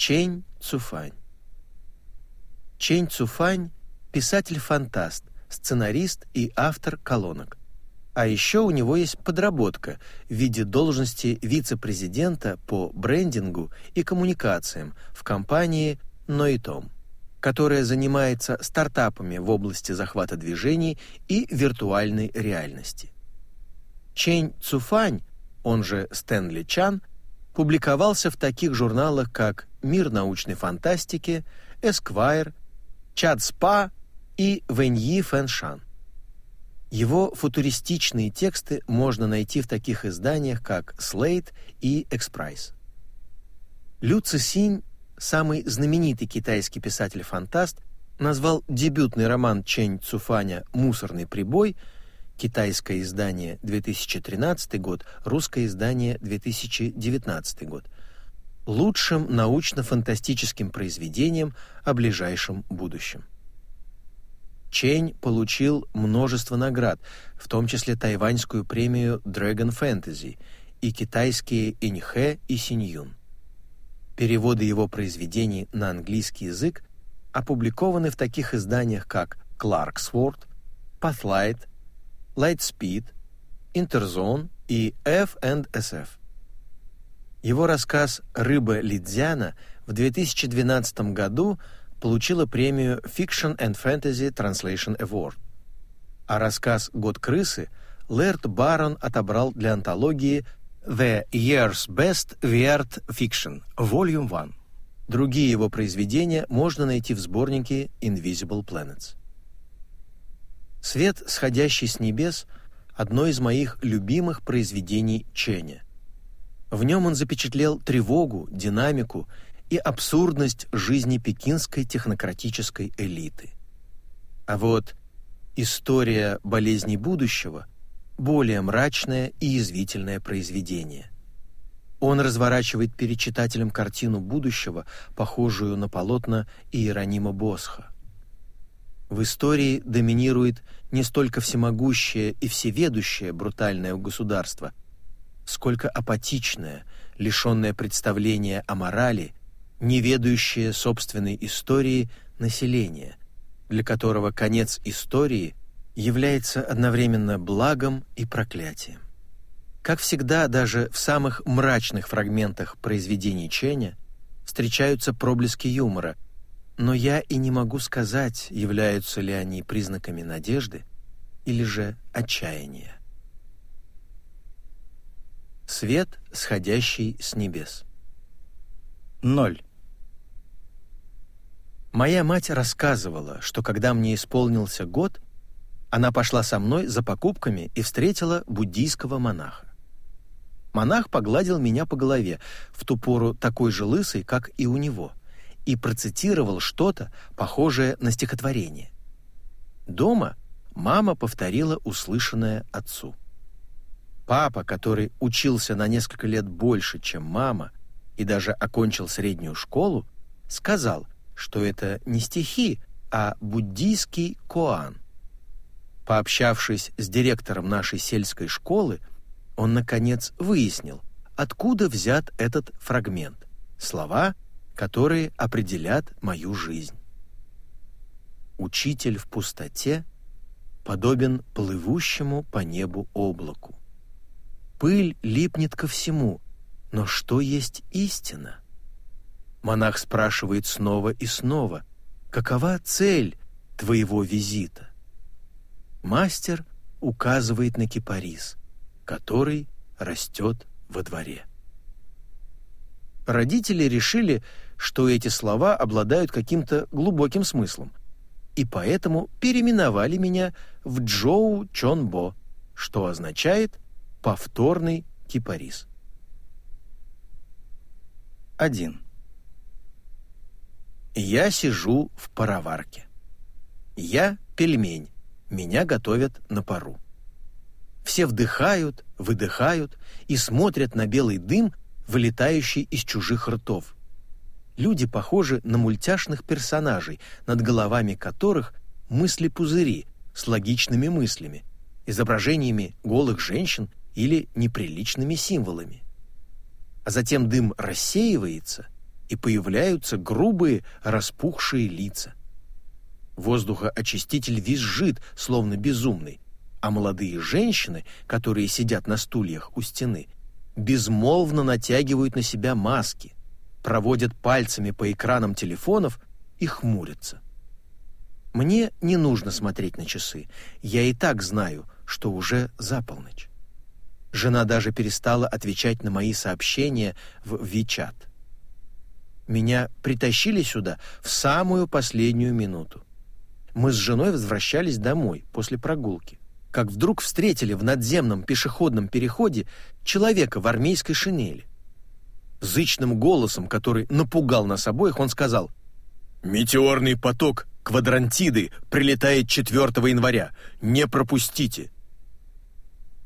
Чень Цуфань Чень Цуфань – писатель-фантаст, сценарист и автор колонок. А еще у него есть подработка в виде должности вице-президента по брендингу и коммуникациям в компании Ноитом, которая занимается стартапами в области захвата движений и виртуальной реальности. Чень Цуфань, он же Стэнли Чан, публиковался в таких журналах, как «Мир научной фантастики», «Esquire», «Chutzpah» и «Вэньи Фэншан». Его футуристичные тексты можно найти в таких изданиях, как Slate и XPRIZE. Лю Цысинь, самый знаменитый китайский писатель-фантаст, назвал дебютный роман Чэнь Цюфаня «Мусорный прибой» китайское издание 2013 год, русское издание 2019 год, лучшим научно-фантастическим произведением о ближайшем будущем. Чень получил множество наград, в том числе тайваньскую премию Dragon Fantasy и китайские Иньхэ и Синьюн. Переводы его произведений на английский язык опубликованы в таких изданиях, как Clarksworth, Pathlight, Lightspeed, Interzone и F&SF. Его рассказ «Рыба Лидзяна» в 2012 году – получила премию Fiction and Fantasy Translation Award. А рассказ «Год крысы» Лэрд Барон отобрал для антологии The Year's Best Weird Fiction, Volume 1. Другие его произведения можно найти в сборнике Invisible Planets. «Свет, сходящий с небес» — одно из моих любимых произведений Ченя. В нем он запечатлел тревогу, динамику и абсурдность жизни пекинской технократической элиты. А вот история болезней будущего более мрачное и язвительное произведение. Он разворачивает перед читателем картину будущего, похожую на полотна Иеронима Босха. В истории доминирует не столько всемогущее и всеведущее брутальное государство, сколько апатичное, лишенное представления о морали не ведающее собственной истории население, для которого конец истории является одновременно благом и проклятием. Как всегда, даже в самых мрачных фрагментах произведений Ченя встречаются проблески юмора, но я и не могу сказать, являются ли они признаками надежды или же отчаяния. Свет, сходящий с небес. Ноль. Моя мать рассказывала, что когда мне исполнился год, она пошла со мной за покупками и встретила буддийского монаха. Монах погладил меня по голове, в ту пору такой же лысый, как и у него, и процитировал что-то, похожее на стихотворение. Дома мама повторила услышанное отцу. Папа, который учился на несколько лет больше, чем мама, и даже окончил среднюю школу, сказал — что это не стихи, а буддийский коан. Пообщавшись с директором нашей сельской школы, он, наконец, выяснил, откуда взят этот фрагмент, слова, которые определят мою жизнь. Учитель в пустоте подобен плывущему по небу облаку. Пыль липнет ко всему, но что есть истина? Монах спрашивает снова и снова, какова цель твоего визита? Мастер указывает на кипарис, который растет во дворе. Родители решили, что эти слова обладают каким-то глубоким смыслом, и поэтому переименовали меня в Джоу Чонбо, что означает «повторный кипарис». 1. Я сижу в пароварке. Я пельмень, меня готовят на пару. Все вдыхают, выдыхают и смотрят на белый дым, вылетающий из чужих ртов. Люди похожи на мультяшных персонажей, над головами которых мысли-пузыри с логичными мыслями, изображениями голых женщин или неприличными символами. А затем дым рассеивается — и появляются грубые распухшие лица. Воздухоочиститель визжит, словно безумный, а молодые женщины, которые сидят на стульях у стены, безмолвно натягивают на себя маски, проводят пальцами по экранам телефонов и хмурятся. Мне не нужно смотреть на часы. Я и так знаю, что уже за полночь. Жена даже перестала отвечать на мои сообщения в Вичат. Меня притащили сюда в самую последнюю минуту. Мы с женой возвращались домой после прогулки, как вдруг встретили в надземном пешеходном переходе человека в армейской шинели. Зычным голосом, который напугал нас обоих, он сказал «Метеорный поток квадрантиды прилетает 4 января. Не пропустите!»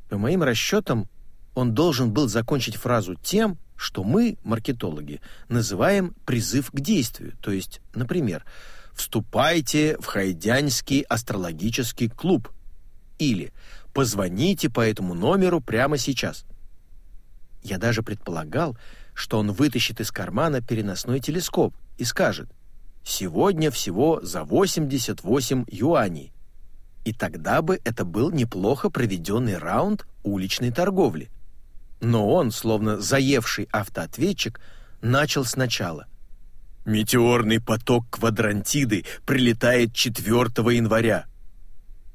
По моим расчетам, он должен был закончить фразу тем, что мы, маркетологи, называем призыв к действию, то есть, например, «Вступайте в Хайдянский астрологический клуб» или «Позвоните по этому номеру прямо сейчас». Я даже предполагал, что он вытащит из кармана переносной телескоп и скажет «Сегодня всего за 88 юаней». И тогда бы это был неплохо проведенный раунд уличной торговли. Но он, словно заевший автоответчик, начал сначала. «Метеорный поток квадрантиды прилетает 4 января».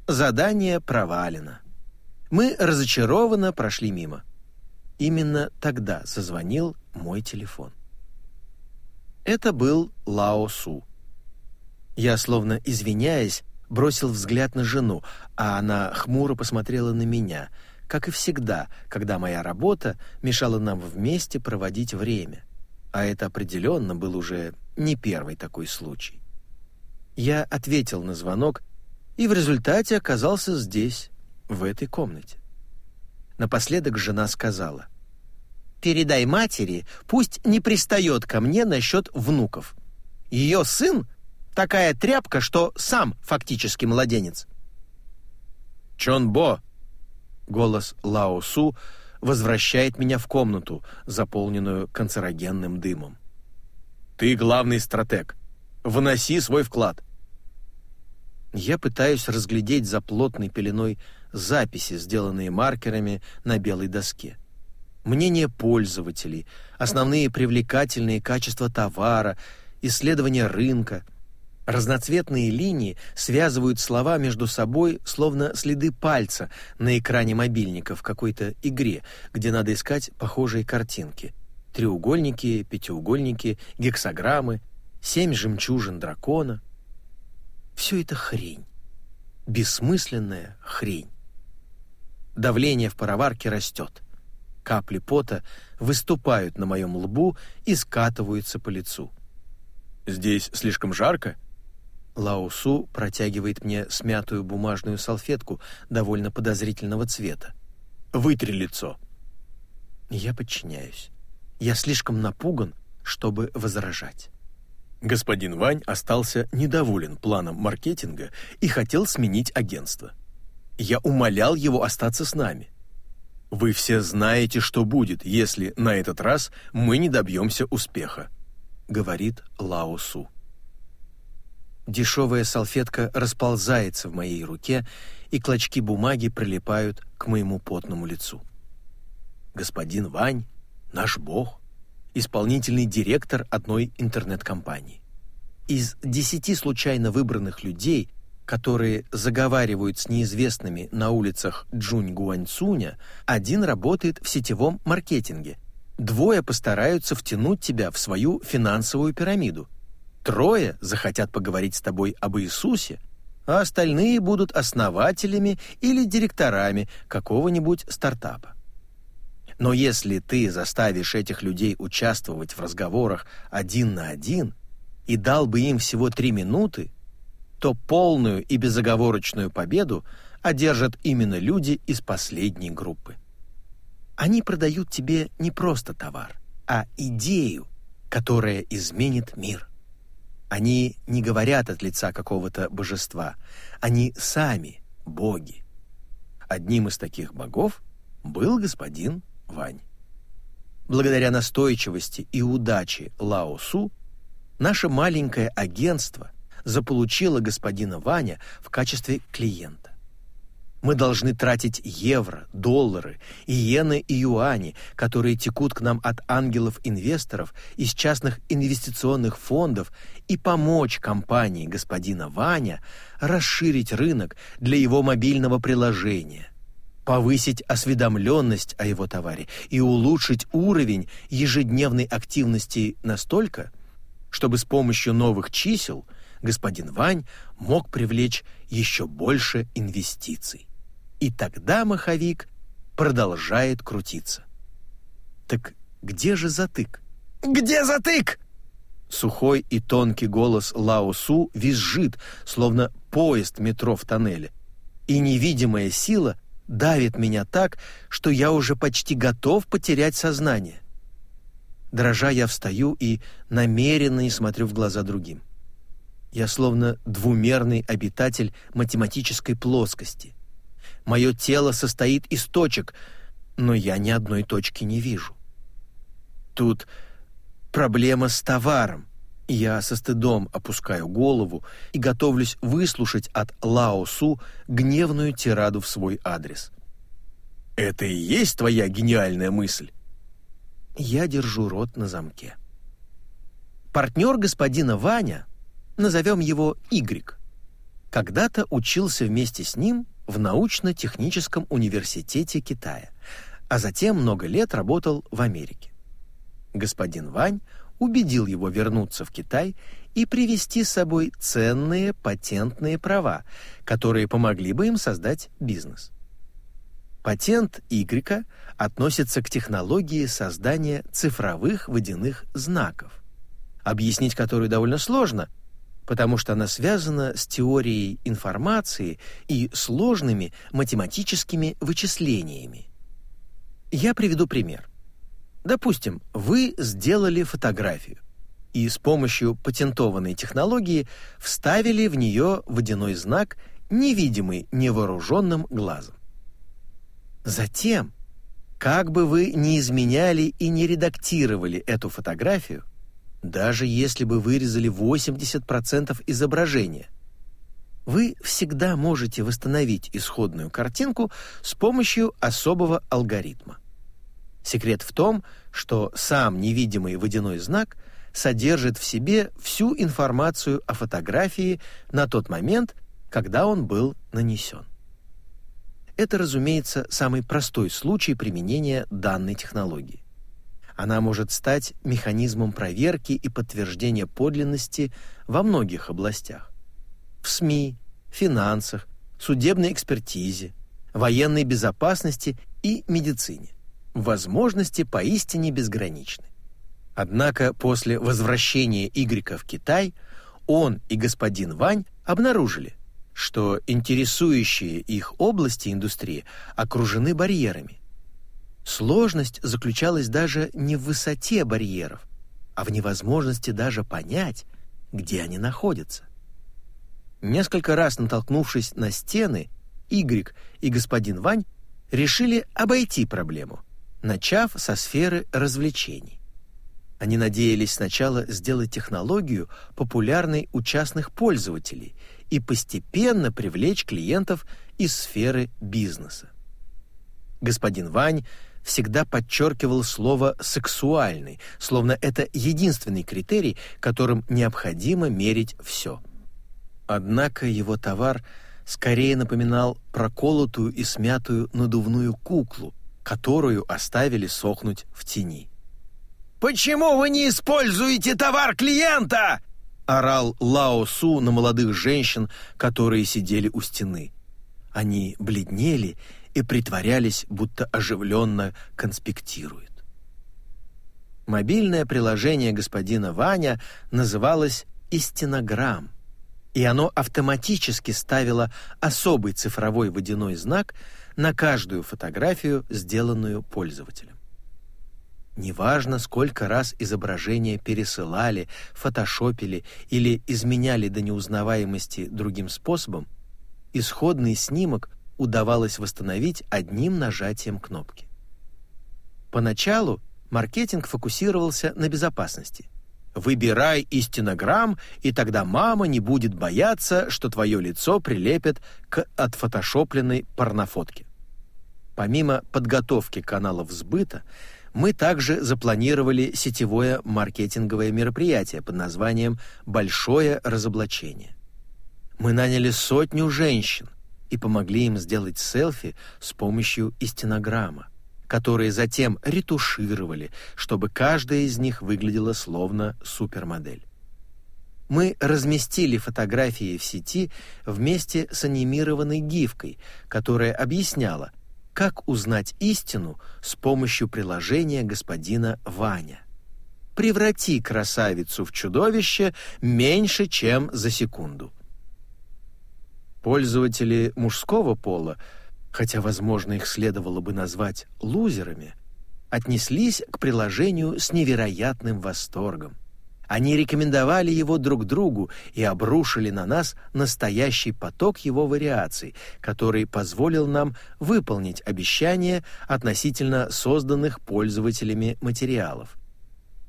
Задание провалено. Мы разочарованно прошли мимо. Именно тогда зазвонил мой телефон. Это был Лао Су. Я, словно извиняясь, бросил взгляд на жену, а она хмуро посмотрела на меня, как и всегда, когда моя работа мешала нам вместе проводить время. А это определенно был уже не первый такой случай. Я ответил на звонок и в результате оказался здесь, в этой комнате. Напоследок жена сказала, «Передай матери, пусть не пристает ко мне насчет внуков. Ее сын такая тряпка, что сам фактически младенец». «Чон Бо!» — голос Лао Су возвращает меня в комнату, заполненную канцерогенным дымом. «Ты главный стратег. Вноси свой вклад». Я пытаюсь разглядеть за плотной пеленой записи, сделанные маркерами на белой доске. Мнение пользователей, основные привлекательные качества товара, исследования рынка. Разноцветные линии связывают слова между собой, словно следы пальца на экране мобильника в какой-то игре, где надо искать похожие картинки. Треугольники, пятиугольники, гексограммы, семь жемчужин дракона. Все это хрень. Бессмысленная хрень. Давление в пароварке растет. Капли пота выступают на моем лбу и скатываются по лицу. «Здесь слишком жарко?» Лаусу протягивает мне смятую бумажную салфетку довольно подозрительного цвета. «Вытри лицо». Я подчиняюсь. Я слишком напуган, чтобы возражать. Господин Вань остался недоволен планом маркетинга и хотел сменить агентство. Я умолял его остаться с нами. Вы все знаете, что будет, если на этот раз мы не добьемся успеха, говорит Лао Су. Дешевая салфетка расползается в моей руке, и клочки бумаги прилипают к моему потному лицу. Господин Вань — наш бог, исполнительный директор одной интернет-компании. Из десяти случайно выбранных людей — которые заговаривают с неизвестными на улицах Джунь-Гуаньцуня, один работает в сетевом маркетинге. Двое постараются втянуть тебя в свою финансовую пирамиду. Трое захотят поговорить с тобой об Иисусе, а остальные будут основателями или директорами какого-нибудь стартапа. Но если ты заставишь этих людей участвовать в разговорах один на один и дал бы им всего три минуты, то полную и безоговорочную победу одержат именно люди из последней группы. Они продают тебе не просто товар, а идею, которая изменит мир. Они не говорят от лица какого-то божества, они сами боги. Одним из таких богов был господин Вань. благодаря настойчивости и удаче Лао Су, наше маленькое агентство заполучило господина Ваня в качестве клиента. Мы должны тратить евро, доллары, иены и юани, которые текут к нам от ангелов-инвесторов из частных инвестиционных фондов и помочь компании господина Ваня расширить рынок для его мобильного приложения, повысить осведомленность о его товаре и улучшить уровень ежедневной активности настолько, чтобы с помощью новых чисел господин Вань мог привлечь еще больше инвестиций. И тогда маховик продолжает крутиться. Так где же затык? Где затык? Сухой и тонкий голос Лао Су визжит, словно поезд метро в тоннеле. И невидимая сила давит меня так, что я уже почти готов потерять сознание. Дрожа я встаю и намеренно не смотрю в глаза другим. Я словно двумерный обитатель математической плоскости. Мое тело состоит из точек, но я ни одной точки не вижу. Тут проблема с товаром. Я со стыдом опускаю голову и готовлюсь выслушать от Лао Су гневную тираду в свой адрес. «Это и есть твоя гениальная мысль?» Я держу рот на замке. Партнер господина Ваня, назовем его Y, когда-то учился вместе с ним в научно-техническом университете Китая, а затем много лет работал в Америке. Господин Вань убедил его вернуться в Китай и привезти с собой ценные патентные права, которые помогли бы им создать бизнес. Патент Y относится к технологии создания цифровых водяных знаков, объяснить которую довольно сложно – потому что она связана с теорией информации и сложными математическими вычислениями. Я приведу пример. Допустим, вы сделали фотографию и с помощью патентованной технологии вставили в нее водяной знак, невидимый невооруженным глазом. Затем, как бы вы ни изменяли и не редактировали эту фотографию, даже если бы вырезали 80% изображения. Вы всегда можете восстановить исходную картинку с помощью особого алгоритма. Секрет в том, что сам невидимый водяной знак содержит в себе всю информацию о фотографии на тот момент, когда он был нанесен. Это, разумеется, самый простой случай применения данной технологии. Она может стать механизмом проверки и подтверждения подлинности во многих областях. В СМИ, финансах, судебной экспертизе, военной безопасности и медицине. Возможности поистине безграничны. Однако после возвращения Игрека в Китай он и господин Вань обнаружили, что интересующие их области индустрии окружены барьерами, Сложность заключалась даже не в высоте барьеров, а в невозможности даже понять, где они находятся. Несколько раз натолкнувшись на стены, Игрик и господин Вань решили обойти проблему, начав со сферы развлечений. Они надеялись сначала сделать технологию популярной у частных пользователей и постепенно привлечь клиентов из сферы бизнеса. Господин Вань всегда подчеркивал слово «сексуальный», словно это единственный критерий, которым необходимо мерить все. Однако его товар скорее напоминал проколотую и смятую надувную куклу, которую оставили сохнуть в тени. «Почему вы не используете товар клиента?» — орал Лао Су на молодых женщин, которые сидели у стены. Они бледнели и притворялись, будто оживленно конспектируют. Мобильное приложение господина Ваня называлось «Истинограмм», и оно автоматически ставило особый цифровой водяной знак на каждую фотографию, сделанную пользователем. Неважно, сколько раз изображение пересылали, фотошопили или изменяли до неузнаваемости другим способом, исходный снимок удавалось восстановить одним нажатием кнопки. Поначалу маркетинг фокусировался на безопасности. Выбирай истинограмм, и тогда мама не будет бояться, что твое лицо прилепят к отфотошопленной порнофотке. Помимо подготовки каналов сбыта, мы также запланировали сетевое маркетинговое мероприятие под названием «Большое разоблачение». Мы наняли сотню женщин и помогли им сделать селфи с помощью истинограмма которые затем ретушировали, чтобы каждая из них выглядела словно супермодель. Мы разместили фотографии в сети вместе с анимированной гифкой, которая объясняла, как узнать истину с помощью приложения господина Ваня. Преврати красавицу в чудовище меньше, чем за секунду. Пользователи мужского пола хотя, возможно, их следовало бы назвать лузерами, отнеслись к приложению с невероятным восторгом. Они рекомендовали его друг другу и обрушили на нас настоящий поток его вариаций, который позволил нам выполнить обещания относительно созданных пользователями материалов.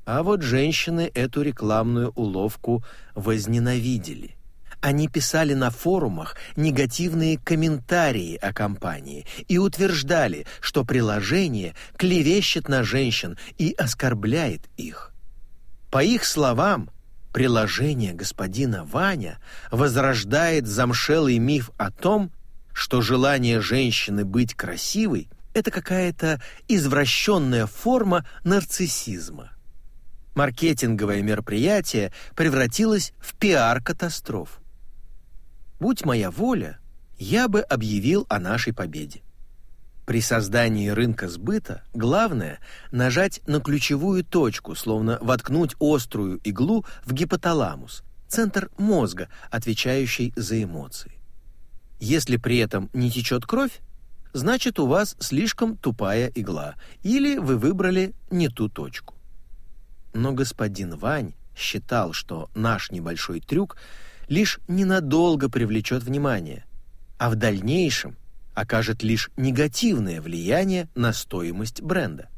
А вот женщины эту рекламную уловку возненавидели – они писали на форумах негативные комментарии о компании и утверждали, что приложение клевещет на женщин и оскорбляет их. По их словам, приложение господина Ваня возрождает замшелый миф о том, что желание женщины быть красивой – это какая-то извращенная форма нарциссизма. Маркетинговое мероприятие превратилось в пиар-катастрофу. Будь моя воля, я бы объявил о нашей победе. При создании рынка сбыта главное нажать на ключевую точку, словно воткнуть острую иглу в гипоталамус, центр мозга, отвечающий за эмоции. Если при этом не течет кровь, значит у вас слишком тупая игла или вы выбрали не ту точку. Но господин Вань считал, что наш небольшой трюк лишь ненадолго привлечет внимание, а в дальнейшем окажет лишь негативное влияние на стоимость бренда.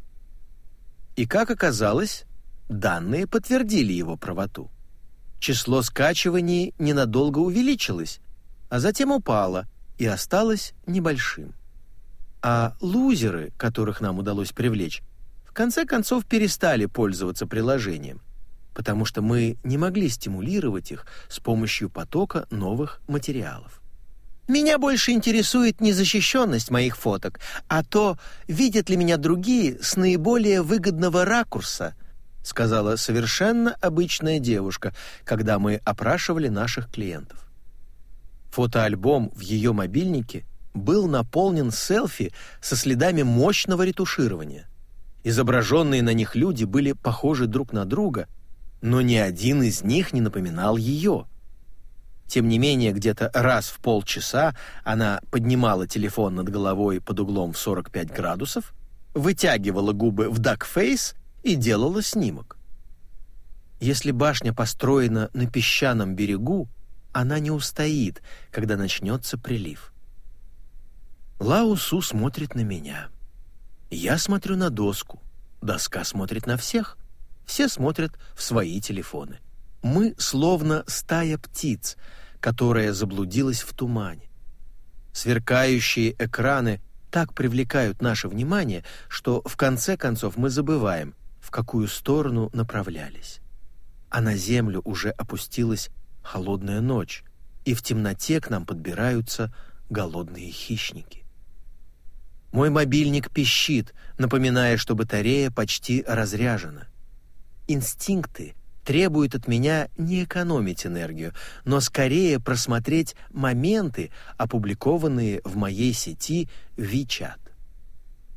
И как оказалось, данные подтвердили его правоту. Число скачиваний ненадолго увеличилось, а затем упало и осталось небольшим. А лузеры, которых нам удалось привлечь, в конце концов перестали пользоваться приложением – потому что мы не могли стимулировать их с помощью потока новых материалов. Меня больше интересует не защищенность моих фоток, а то, видят ли меня другие с наиболее выгодного ракурса, сказала совершенно обычная девушка, когда мы опрашивали наших клиентов. Фотоальбом в ее мобильнике был наполнен селфи со следами мощного ретуширования. Изображенные на них люди были похожи друг на друга, но ни один из них не напоминал ее. Тем не менее, где-то раз в полчаса она поднимала телефон над головой под углом в 45 градусов, вытягивала губы в дакфейс и делала снимок. Если башня построена на песчаном берегу, она не устоит, когда начнется прилив. Лао Су смотрит на меня. Я смотрю на доску. Доска смотрит на всех. Все смотрят в свои телефоны. Мы словно стая птиц, которая заблудилась в тумане. Сверкающие экраны так привлекают наше внимание, что в конце концов мы забываем, в какую сторону направлялись. А на землю уже опустилась холодная ночь, и в темноте к нам подбираются голодные хищники. Мой мобильник пищит, напоминая, что батарея почти разряжена. Инстинкты требуют от меня не экономить энергию, но скорее просмотреть моменты, опубликованные в моей сети WeChat.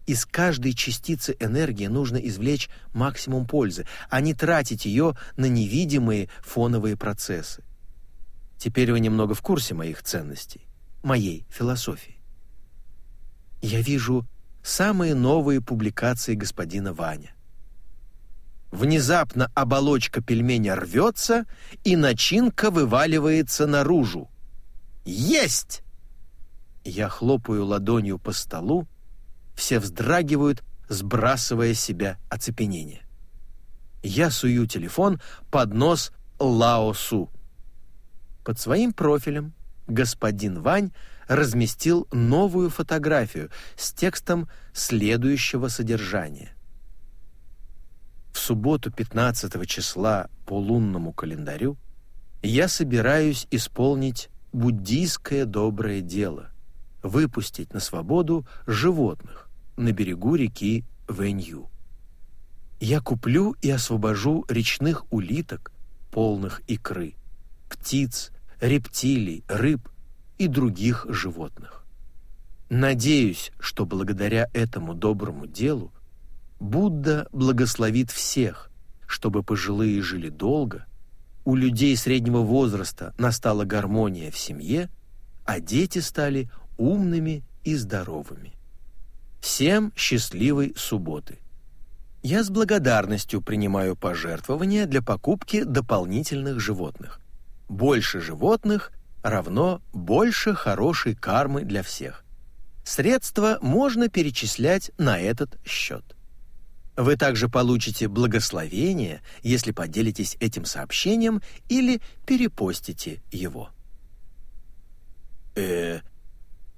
Из каждой частицы энергии нужно извлечь максимум пользы, а не тратить ее на невидимые фоновые процессы. Теперь вы немного в курсе моих ценностей, моей философии. Я вижу самые новые публикации господина Ваня. Внезапно оболочка пельменя рвется, и начинка вываливается наружу. Есть! Я хлопаю ладонью по столу, все вздрагивают, сбрасывая себя оцепенение. Я сую телефон под нос Лао Су. Под своим профилем господин Вань разместил новую фотографию с текстом следующего содержания. В субботу 15 числа по лунному календарю я собираюсь исполнить буддийское доброе дело — выпустить на свободу животных на берегу реки Вэнью. Я куплю и освобожу речных улиток, полных икры, птиц, рептилий, рыб и других животных. Надеюсь, что благодаря этому доброму делу Будда благословит всех, чтобы пожилые жили долго, у людей среднего возраста настала гармония в семье, а дети стали умными и здоровыми. Всем счастливой субботы! Я с благодарностью принимаю пожертвования для покупки дополнительных животных. Больше животных равно больше хорошей кармы для всех. Средства можно перечислять на этот счет. Вы также получите благословение, если поделитесь этим сообщением или перепостите его. Э,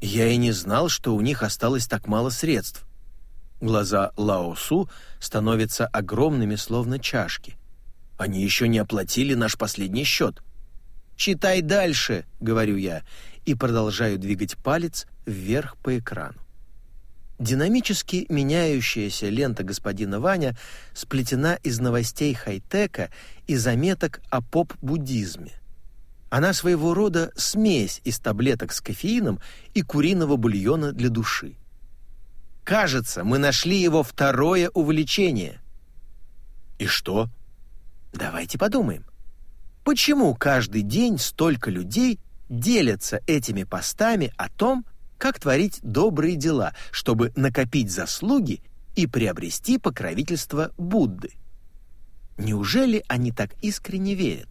я и не знал, что у них осталось так мало средств. Глаза Лао Су становятся огромными, словно чашки. Они еще не оплатили наш последний счет. «Читай дальше», — говорю я, и продолжаю двигать палец вверх по экрану. Динамически меняющаяся лента господина Ваня сплетена из новостей хай-тека и заметок о поп-буддизме. Она своего рода смесь из таблеток с кофеином и куриного бульона для души. Кажется, мы нашли его второе увлечение. И что? Давайте подумаем. Почему каждый день столько людей делятся этими постами о том, как творить добрые дела, чтобы накопить заслуги и приобрести покровительство Будды. Неужели они так искренне верят?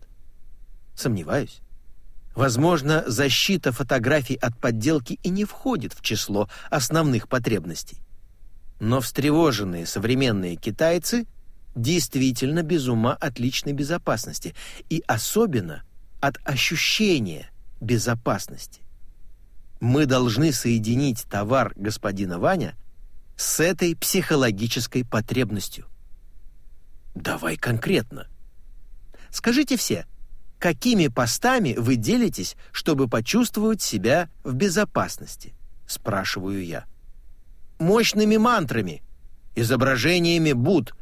Сомневаюсь. Возможно, защита фотографий от подделки и не входит в число основных потребностей. Но встревоженные современные китайцы действительно без ума от личной безопасности и особенно от ощущения безопасности мы должны соединить товар господина Ваня с этой психологической потребностью. Давай конкретно. Скажите все, какими постами вы делитесь, чтобы почувствовать себя в безопасности? Спрашиваю я. Мощными мантрами, изображениями Будд,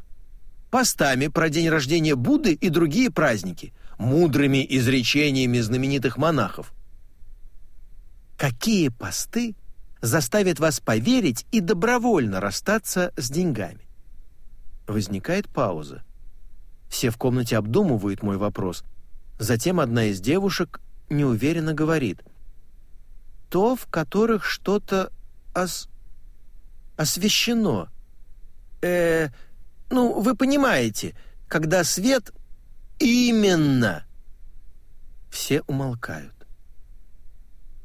постами про день рождения Будды и другие праздники, мудрыми изречениями знаменитых монахов, Какие посты заставят вас поверить и добровольно расстаться с деньгами? Возникает пауза. Все в комнате обдумывают мой вопрос. Затем одна из девушек неуверенно говорит. «То, в которых что-то ос... освещено. Э, ну, вы понимаете, когда свет... Именно!» Все умолкают.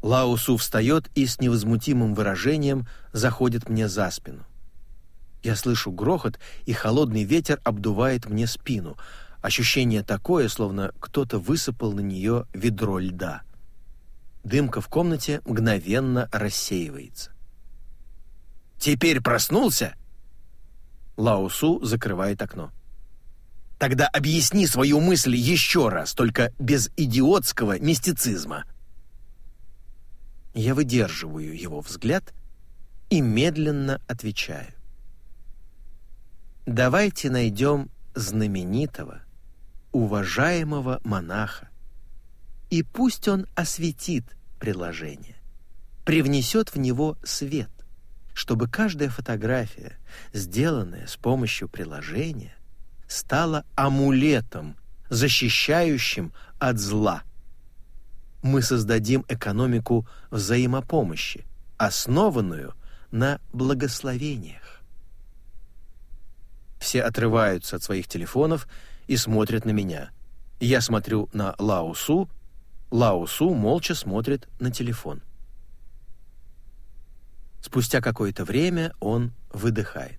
Лаусу встает и с невозмутимым выражением заходит мне за спину. Я слышу грохот, и холодный ветер обдувает мне спину. Ощущение такое, словно кто-то высыпал на нее ведро льда. Дымка в комнате мгновенно рассеивается. «Теперь проснулся?» Лаусу закрывает окно. «Тогда объясни свою мысль еще раз, только без идиотского мистицизма», я выдерживаю его взгляд и медленно отвечаю. Давайте найдем знаменитого, уважаемого монаха, и пусть он осветит приложение, привнесет в него свет, чтобы каждая фотография, сделанная с помощью приложения, стала амулетом, защищающим от зла – мы создадим экономику взаимопомощи, основанную на благословениях. Все отрываются от своих телефонов и смотрят на меня. Я смотрю на Лаусу, Лаусу молча смотрит на телефон. Спустя какое-то время он выдыхает.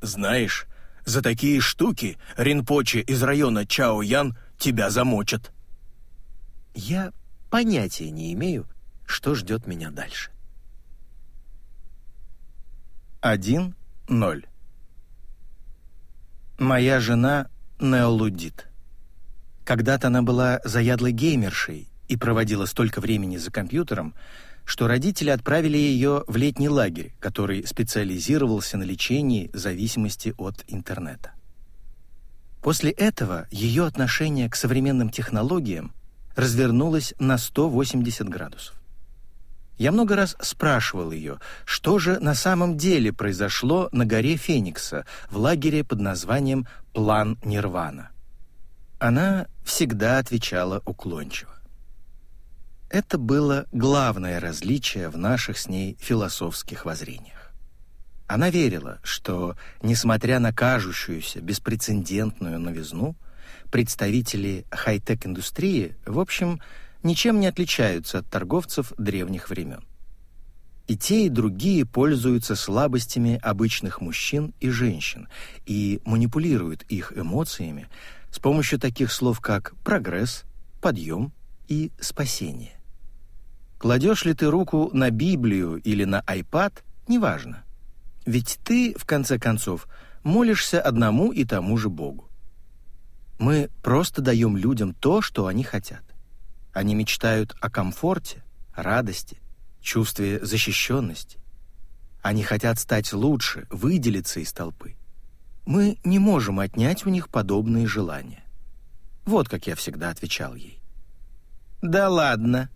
Знаешь, за такие штуки Ринпоче из района Чао-Ян тебя замочат. Я понятия не имею, что ждет меня дальше. 1.0 Моя жена неолудит. Когда-то она была заядлой геймершей и проводила столько времени за компьютером, что родители отправили ее в летний лагерь, который специализировался на лечении зависимости от интернета. После этого ее отношение к современным технологиям развернулось на 180 градусов. Я много раз спрашивал ее, что же на самом деле произошло на горе Феникса в лагере под названием «План Нирвана». Она всегда отвечала уклончиво. Это было главное различие в наших с ней философских воззрениях. Она верила, что, несмотря на кажущуюся беспрецедентную новизну, представители хай-тек-индустрии, в общем, ничем не отличаются от торговцев древних времен. И те, и другие пользуются слабостями обычных мужчин и женщин и манипулируют их эмоциями с помощью таких слов, как «прогресс», «подъем» и «спасение». Кладешь ли ты руку на Библию или на iPad, неважно. Ведь ты, в конце концов, молишься одному и тому же Богу. Мы просто даем людям то, что они хотят. Они мечтают о комфорте, радости, чувстве защищенности. Они хотят стать лучше, выделиться из толпы. Мы не можем отнять у них подобные желания. Вот как я всегда отвечал ей. «Да ладно»,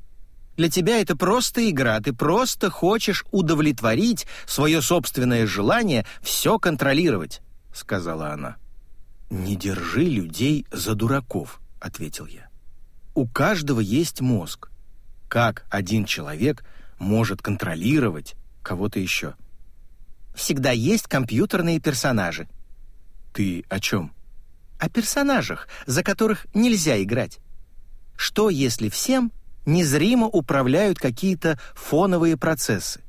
для тебя это просто игра, ты просто хочешь удовлетворить свое собственное желание все контролировать», — сказала она. «Не держи людей за дураков», — ответил я. «У каждого есть мозг. Как один человек может контролировать кого-то еще?» «Всегда есть компьютерные персонажи». «Ты о чем?» «О персонажах, за которых нельзя играть. Что, если всем незримо управляют какие-то фоновые процессы.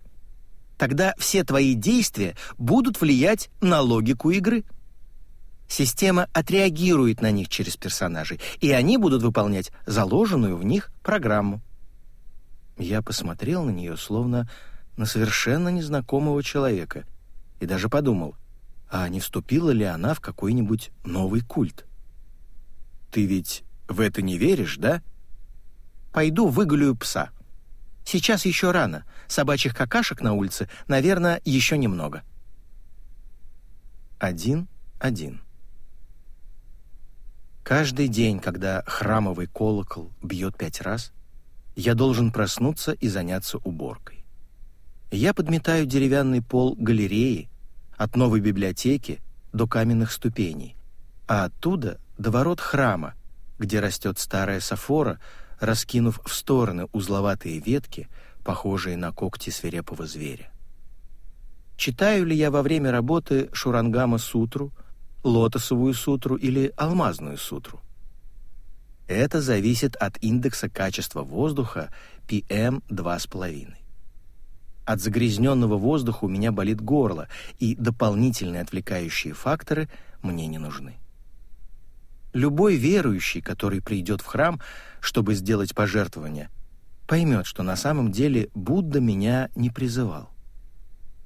Тогда все твои действия будут влиять на логику игры. Система отреагирует на них через персонажей, и они будут выполнять заложенную в них программу. Я посмотрел на нее, словно на совершенно незнакомого человека, и даже подумал, а не вступила ли она в какой-нибудь новый культ. «Ты ведь в это не веришь, да?» Пойду выгуляю пса. Сейчас еще рано. Собачьих какашек на улице, наверное, еще немного. Один, один. Каждый день, когда храмовый колокол бьет пять раз, я должен проснуться и заняться уборкой. Я подметаю деревянный пол галереи от новой библиотеки до каменных ступеней, а оттуда до ворот храма, где растет старая сафора, раскинув в стороны узловатые ветки, похожие на когти свирепого зверя. Читаю ли я во время работы Шурангама сутру, лотосовую сутру или алмазную сутру? Это зависит от индекса качества воздуха PM 2,5. От загрязненного воздуха у меня болит горло, и дополнительные отвлекающие факторы мне не нужны. Любой верующий, который придет в храм, чтобы сделать пожертвование, поймет, что на самом деле Будда меня не призывал.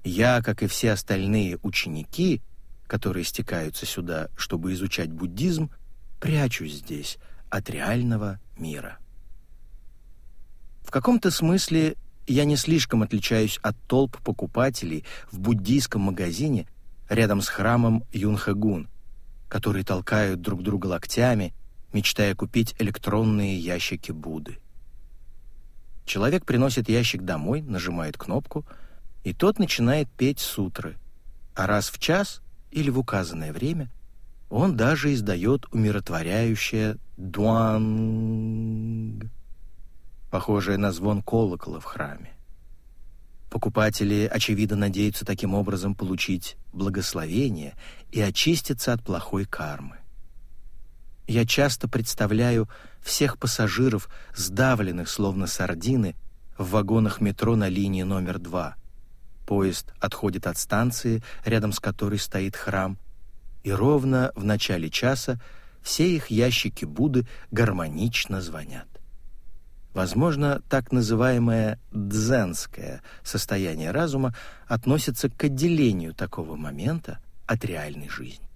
Я, как и все остальные ученики, которые стекаются сюда, чтобы изучать буддизм, прячусь здесь от реального мира. В каком-то смысле я не слишком отличаюсь от толп покупателей в буддийском магазине рядом с храмом Юнхагун, которые толкают друг друга локтями, мечтая купить электронные ящики Будды. Человек приносит ящик домой, нажимает кнопку, и тот начинает петь сутры, а раз в час или в указанное время он даже издает умиротворяющее «дуанг», похожее на звон колокола в храме. Покупатели, очевидно, надеются таким образом получить благословение и очиститься от плохой кармы. Я часто представляю всех пассажиров, сдавленных, словно сардины, в вагонах метро на линии номер два. Поезд отходит от станции, рядом с которой стоит храм, и ровно в начале часа все их ящики Будды гармонично звонят. Возможно, так называемое дзенское состояние разума относится к отделению такого момента от реальной жизни.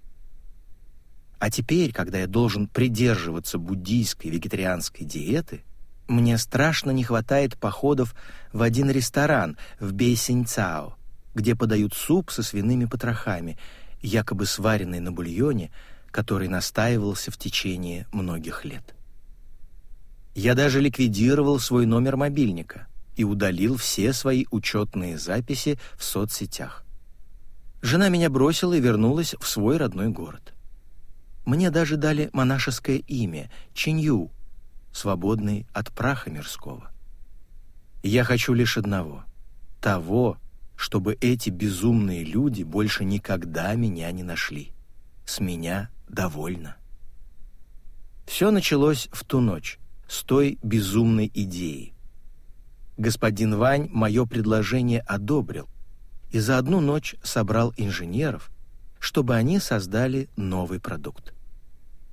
А теперь, когда я должен придерживаться буддийской вегетарианской диеты, мне страшно не хватает походов в один ресторан в Бейсиньцао, где подают суп со свиными потрохами, якобы сваренный на бульоне, который настаивался в течение многих лет. Я даже ликвидировал свой номер мобильника и удалил все свои учетные записи в соцсетях. Жена меня бросила и вернулась в свой родной город. Мне даже дали монашеское имя — Чинью, свободный от праха мирского. Я хочу лишь одного — того, чтобы эти безумные люди больше никогда меня не нашли. С меня довольно. Все началось в ту ночь, с той безумной идеей. Господин Вань мое предложение одобрил и за одну ночь собрал инженеров, чтобы они создали новый продукт.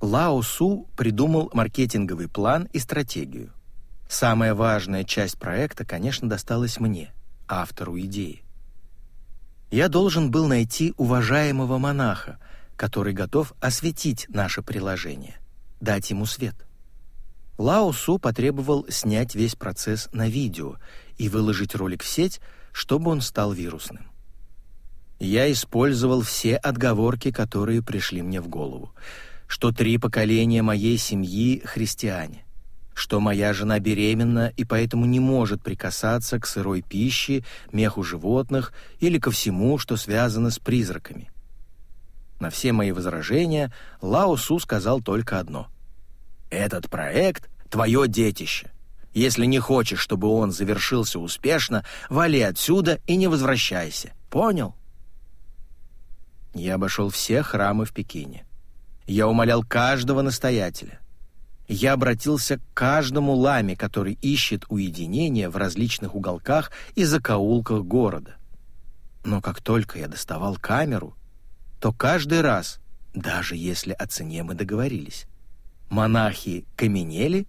Лао Су придумал маркетинговый план и стратегию. Самая важная часть проекта, конечно, досталась мне, автору идеи. Я должен был найти уважаемого монаха, который готов осветить наше приложение, дать ему свет. Лао Су потребовал снять весь процесс на видео и выложить ролик в сеть, чтобы он стал вирусным. Я использовал все отговорки, которые пришли мне в голову, что три поколения моей семьи — христиане, что моя жена беременна и поэтому не может прикасаться к сырой пище, меху животных или ко всему, что связано с призраками. На все мои возражения Лао Су сказал только одно — этот проект — твое детище. Если не хочешь, чтобы он завершился успешно, вали отсюда и не возвращайся. Понял? Я обошел все храмы в Пекине. Я умолял каждого настоятеля. Я обратился к каждому ламе, который ищет уединение в различных уголках и закоулках города. Но как только я доставал камеру, то каждый раз, даже если о цене мы договорились, Монахи каменели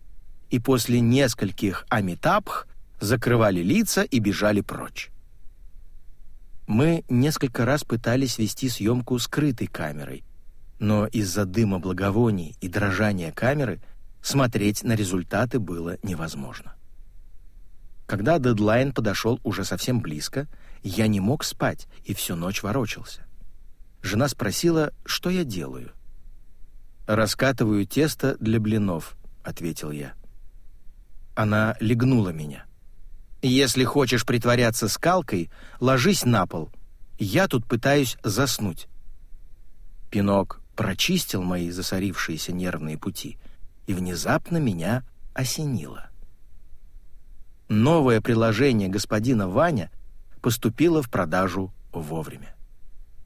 и после нескольких амитабх закрывали лица и бежали прочь. Мы несколько раз пытались вести съемку скрытой камерой, но из-за дыма благовоний и дрожания камеры смотреть на результаты было невозможно. Когда дедлайн подошел уже совсем близко, я не мог спать и всю ночь ворочался. Жена спросила, что я делаю. «Раскатываю тесто для блинов», — ответил я. Она легнула меня. «Если хочешь притворяться скалкой, ложись на пол. Я тут пытаюсь заснуть». Пинок прочистил мои засорившиеся нервные пути, и внезапно меня осенило. Новое приложение господина Ваня поступило в продажу вовремя.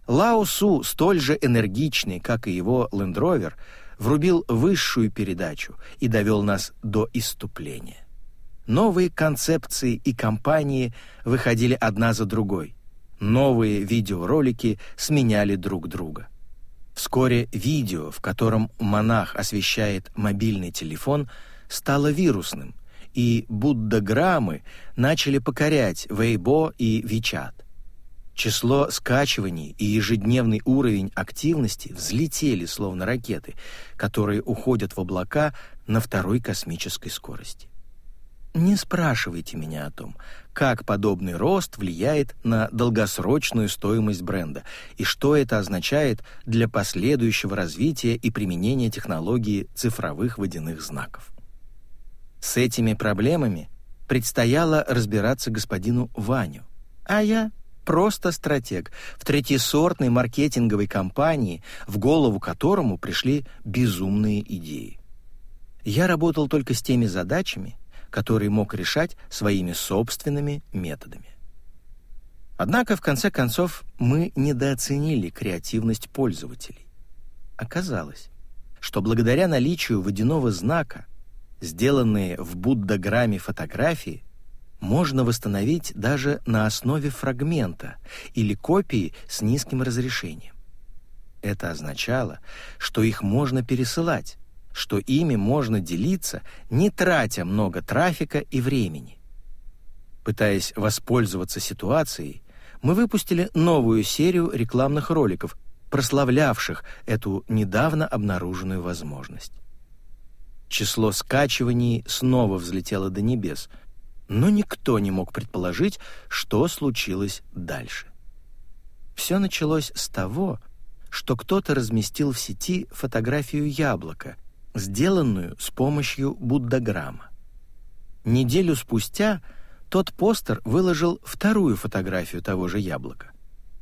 Лао Су, столь же энергичный, как и его Лендровер, врубил высшую передачу и довел нас до иступления. Новые концепции и компании выходили одна за другой. Новые видеоролики сменяли друг друга. Вскоре видео, в котором монах освещает мобильный телефон, стало вирусным, и буддограммы начали покорять Weibo и WeChat. Число скачиваний и ежедневный уровень активности взлетели словно ракеты, которые уходят в облака на второй космической скорости. Не спрашивайте меня о том, как подобный рост влияет на долгосрочную стоимость бренда и что это означает для последующего развития и применения технологии цифровых водяных знаков. С этими проблемами предстояло разбираться господину Ваню, а я просто стратег в третьесортной маркетинговой компании, в голову которому пришли безумные идеи. Я работал только с теми задачами, которые мог решать своими собственными методами. Однако, в конце концов, мы недооценили креативность пользователей. Оказалось, что благодаря наличию водяного знака, сделанные в буддограмме фотографии, можно восстановить даже на основе фрагмента или копии с низким разрешением. Это означало, что их можно пересылать, что ими можно делиться, не тратя много трафика и времени. Пытаясь воспользоваться ситуацией, мы выпустили новую серию рекламных роликов, прославлявших эту недавно обнаруженную возможность. Число скачиваний снова взлетело до небес, но никто не мог предположить, что случилось дальше. Все началось с того, что кто-то разместил в сети фотографию яблока, сделанную с помощью буддограмма. Неделю спустя тот постер выложил вторую фотографию того же яблока.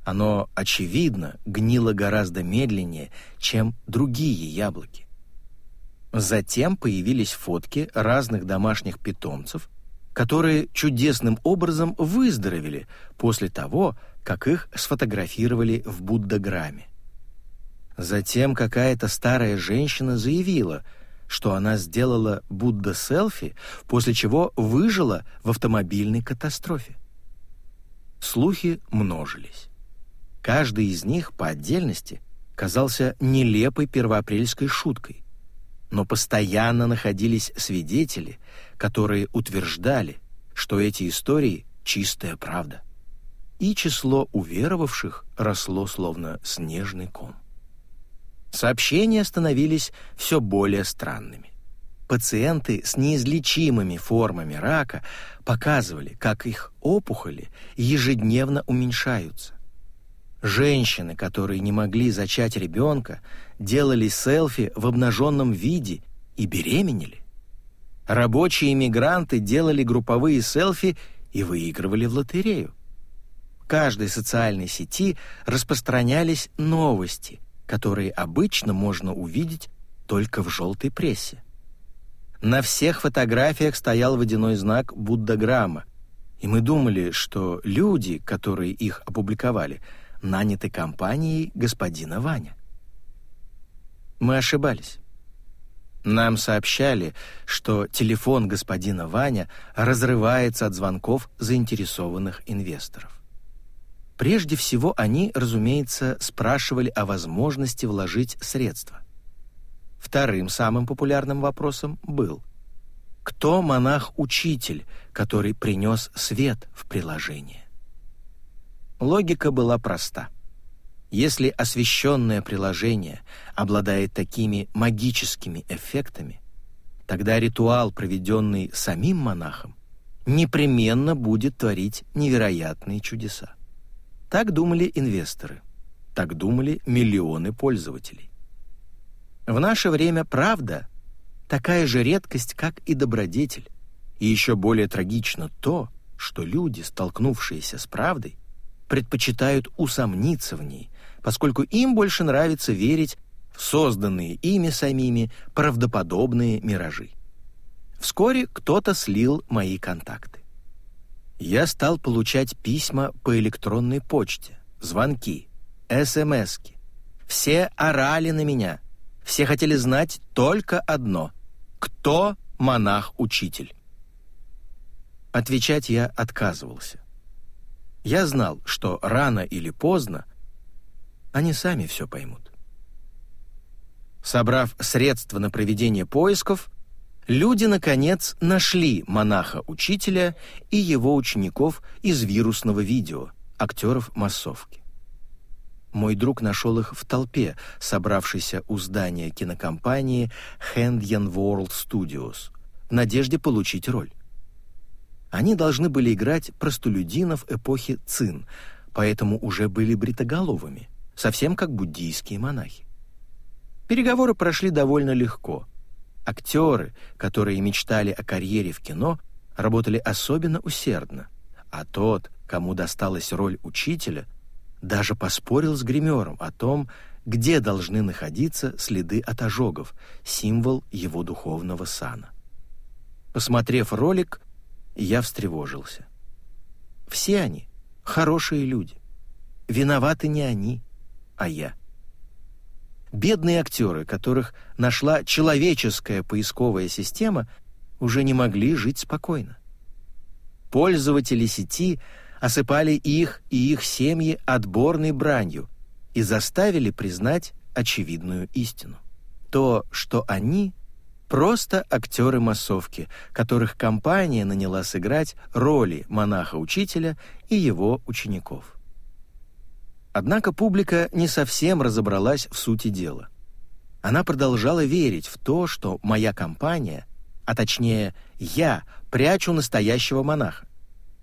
Оно, очевидно, гнило гораздо медленнее, чем другие яблоки. Затем появились фотки разных домашних питомцев, которые чудесным образом выздоровели после того, как их сфотографировали в Буддограмме. Затем какая-то старая женщина заявила, что она сделала Будда-селфи, после чего выжила в автомобильной катастрофе. Слухи множились. Каждый из них по отдельности казался нелепой первоапрельской шуткой, но постоянно находились свидетели, которые утверждали, что эти истории — чистая правда. И число уверовавших росло словно снежный ком. Сообщения становились все более странными. Пациенты с неизлечимыми формами рака показывали, как их опухоли ежедневно уменьшаются. Женщины, которые не могли зачать ребенка, делали селфи в обнаженном виде и беременели. Рабочие мигранты делали групповые селфи и выигрывали в лотерею. В каждой социальной сети распространялись новости, которые обычно можно увидеть только в желтой прессе. На всех фотографиях стоял водяной знак Буддаграмма, и мы думали, что люди, которые их опубликовали, наняты компанией господина Ваня. Мы ошибались. Нам сообщали, что телефон господина Ваня разрывается от звонков заинтересованных инвесторов. Прежде всего они, разумеется, спрашивали о возможности вложить средства. Вторым самым популярным вопросом был «Кто монах-учитель, который принес свет в приложение?» Логика была проста. Если освещенное приложение обладает такими магическими эффектами, тогда ритуал, проведенный самим монахом, непременно будет творить невероятные чудеса. Так думали инвесторы. Так думали миллионы пользователей. В наше время правда такая же редкость, как и добродетель. И еще более трагично то, что люди, столкнувшиеся с правдой, предпочитают усомниться в ней, поскольку им больше нравится верить в созданные ими самими правдоподобные миражи. Вскоре кто-то слил мои контакты я стал получать письма по электронной почте, звонки, СМСки. Все орали на меня. Все хотели знать только одно — кто монах-учитель. Отвечать я отказывался. Я знал, что рано или поздно они сами все поймут. Собрав средства на проведение поисков, люди, наконец, нашли монаха-учителя и его учеников из вирусного видео, актеров массовки. Мой друг нашел их в толпе, собравшейся у здания кинокомпании Handyan World Studios, в надежде получить роль. Они должны были играть простолюдинов эпохи Цин, поэтому уже были бритоголовыми, совсем как буддийские монахи. Переговоры прошли довольно легко — Актеры, которые мечтали о карьере в кино, работали особенно усердно, а тот, кому досталась роль учителя, даже поспорил с гримером о том, где должны находиться следы от ожогов, символ его духовного сана. Посмотрев ролик, я встревожился. Все они хорошие люди. Виноваты не они, а я бедные актеры, которых нашла человеческая поисковая система, уже не могли жить спокойно. пользователи сети осыпали их и их семьи отборной бранью и заставили признать очевидную истину. То, что они просто актеры массовки, которых компания наняла сыграть роли монаха-учителя и его учеников. Однако публика не совсем разобралась в сути дела. Она продолжала верить в то, что моя компания, а точнее я, прячу настоящего монаха,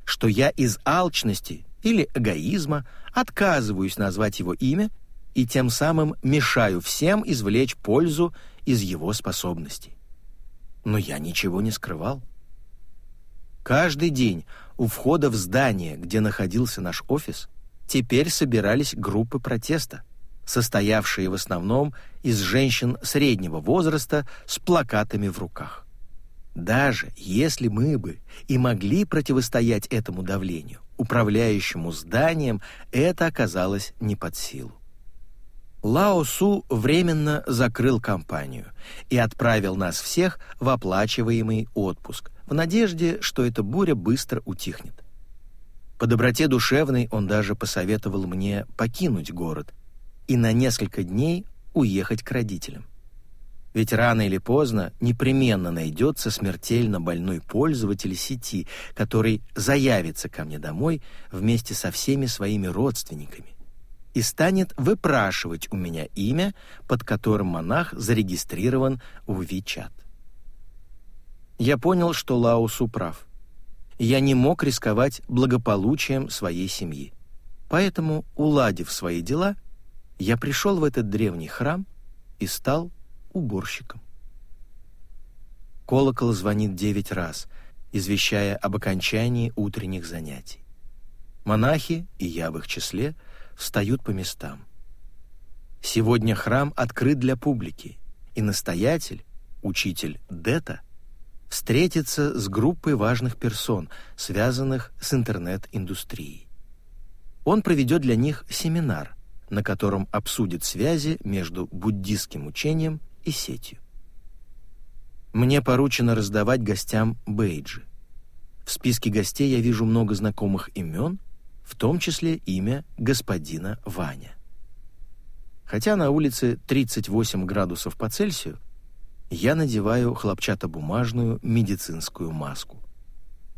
что я из алчности или эгоизма отказываюсь назвать его имя и тем самым мешаю всем извлечь пользу из его способностей но я ничего не скрывал. Каждый день у входа в здание, где находился наш офис, теперь собирались группы протеста, состоявшие в основном из женщин среднего возраста с плакатами в руках. Даже если мы бы и могли противостоять этому давлению, управляющему зданием это оказалось не под силу. Лао Су временно закрыл компанию и отправил нас всех в оплачиваемый отпуск в надежде, что эта буря быстро утихнет. По доброте душевной он даже посоветовал мне покинуть город и на несколько дней уехать к родителям. Ведь рано или поздно непременно найдется смертельно больной пользователь сети, который заявится ко мне домой вместе со всеми своими родственниками и станет выпрашивать у меня имя, под которым монах зарегистрирован в Вичат. Я понял, что Лаусу прав. Я не мог рисковать благополучием своей семьи. Поэтому, уладив свои дела, я пришел в этот древний храм и стал уборщиком. Колокол звонит девять раз, извещая об окончании утренних занятий. Монахи, и я в их числе, — встают по местам. Сегодня храм открыт для публики, и настоятель, учитель Дета, встретится с группой важных персон, связанных с интернет-индустрией. Он проведет для них семинар, на котором обсудит связи между буддистским учением и сетью. Мне поручено раздавать гостям бейджи. В списке гостей я вижу много знакомых имен, в том числе имя господина Ваня. Хотя на улице 38 градусов по Цельсию, я надеваю хлопчатобумажную медицинскую маску.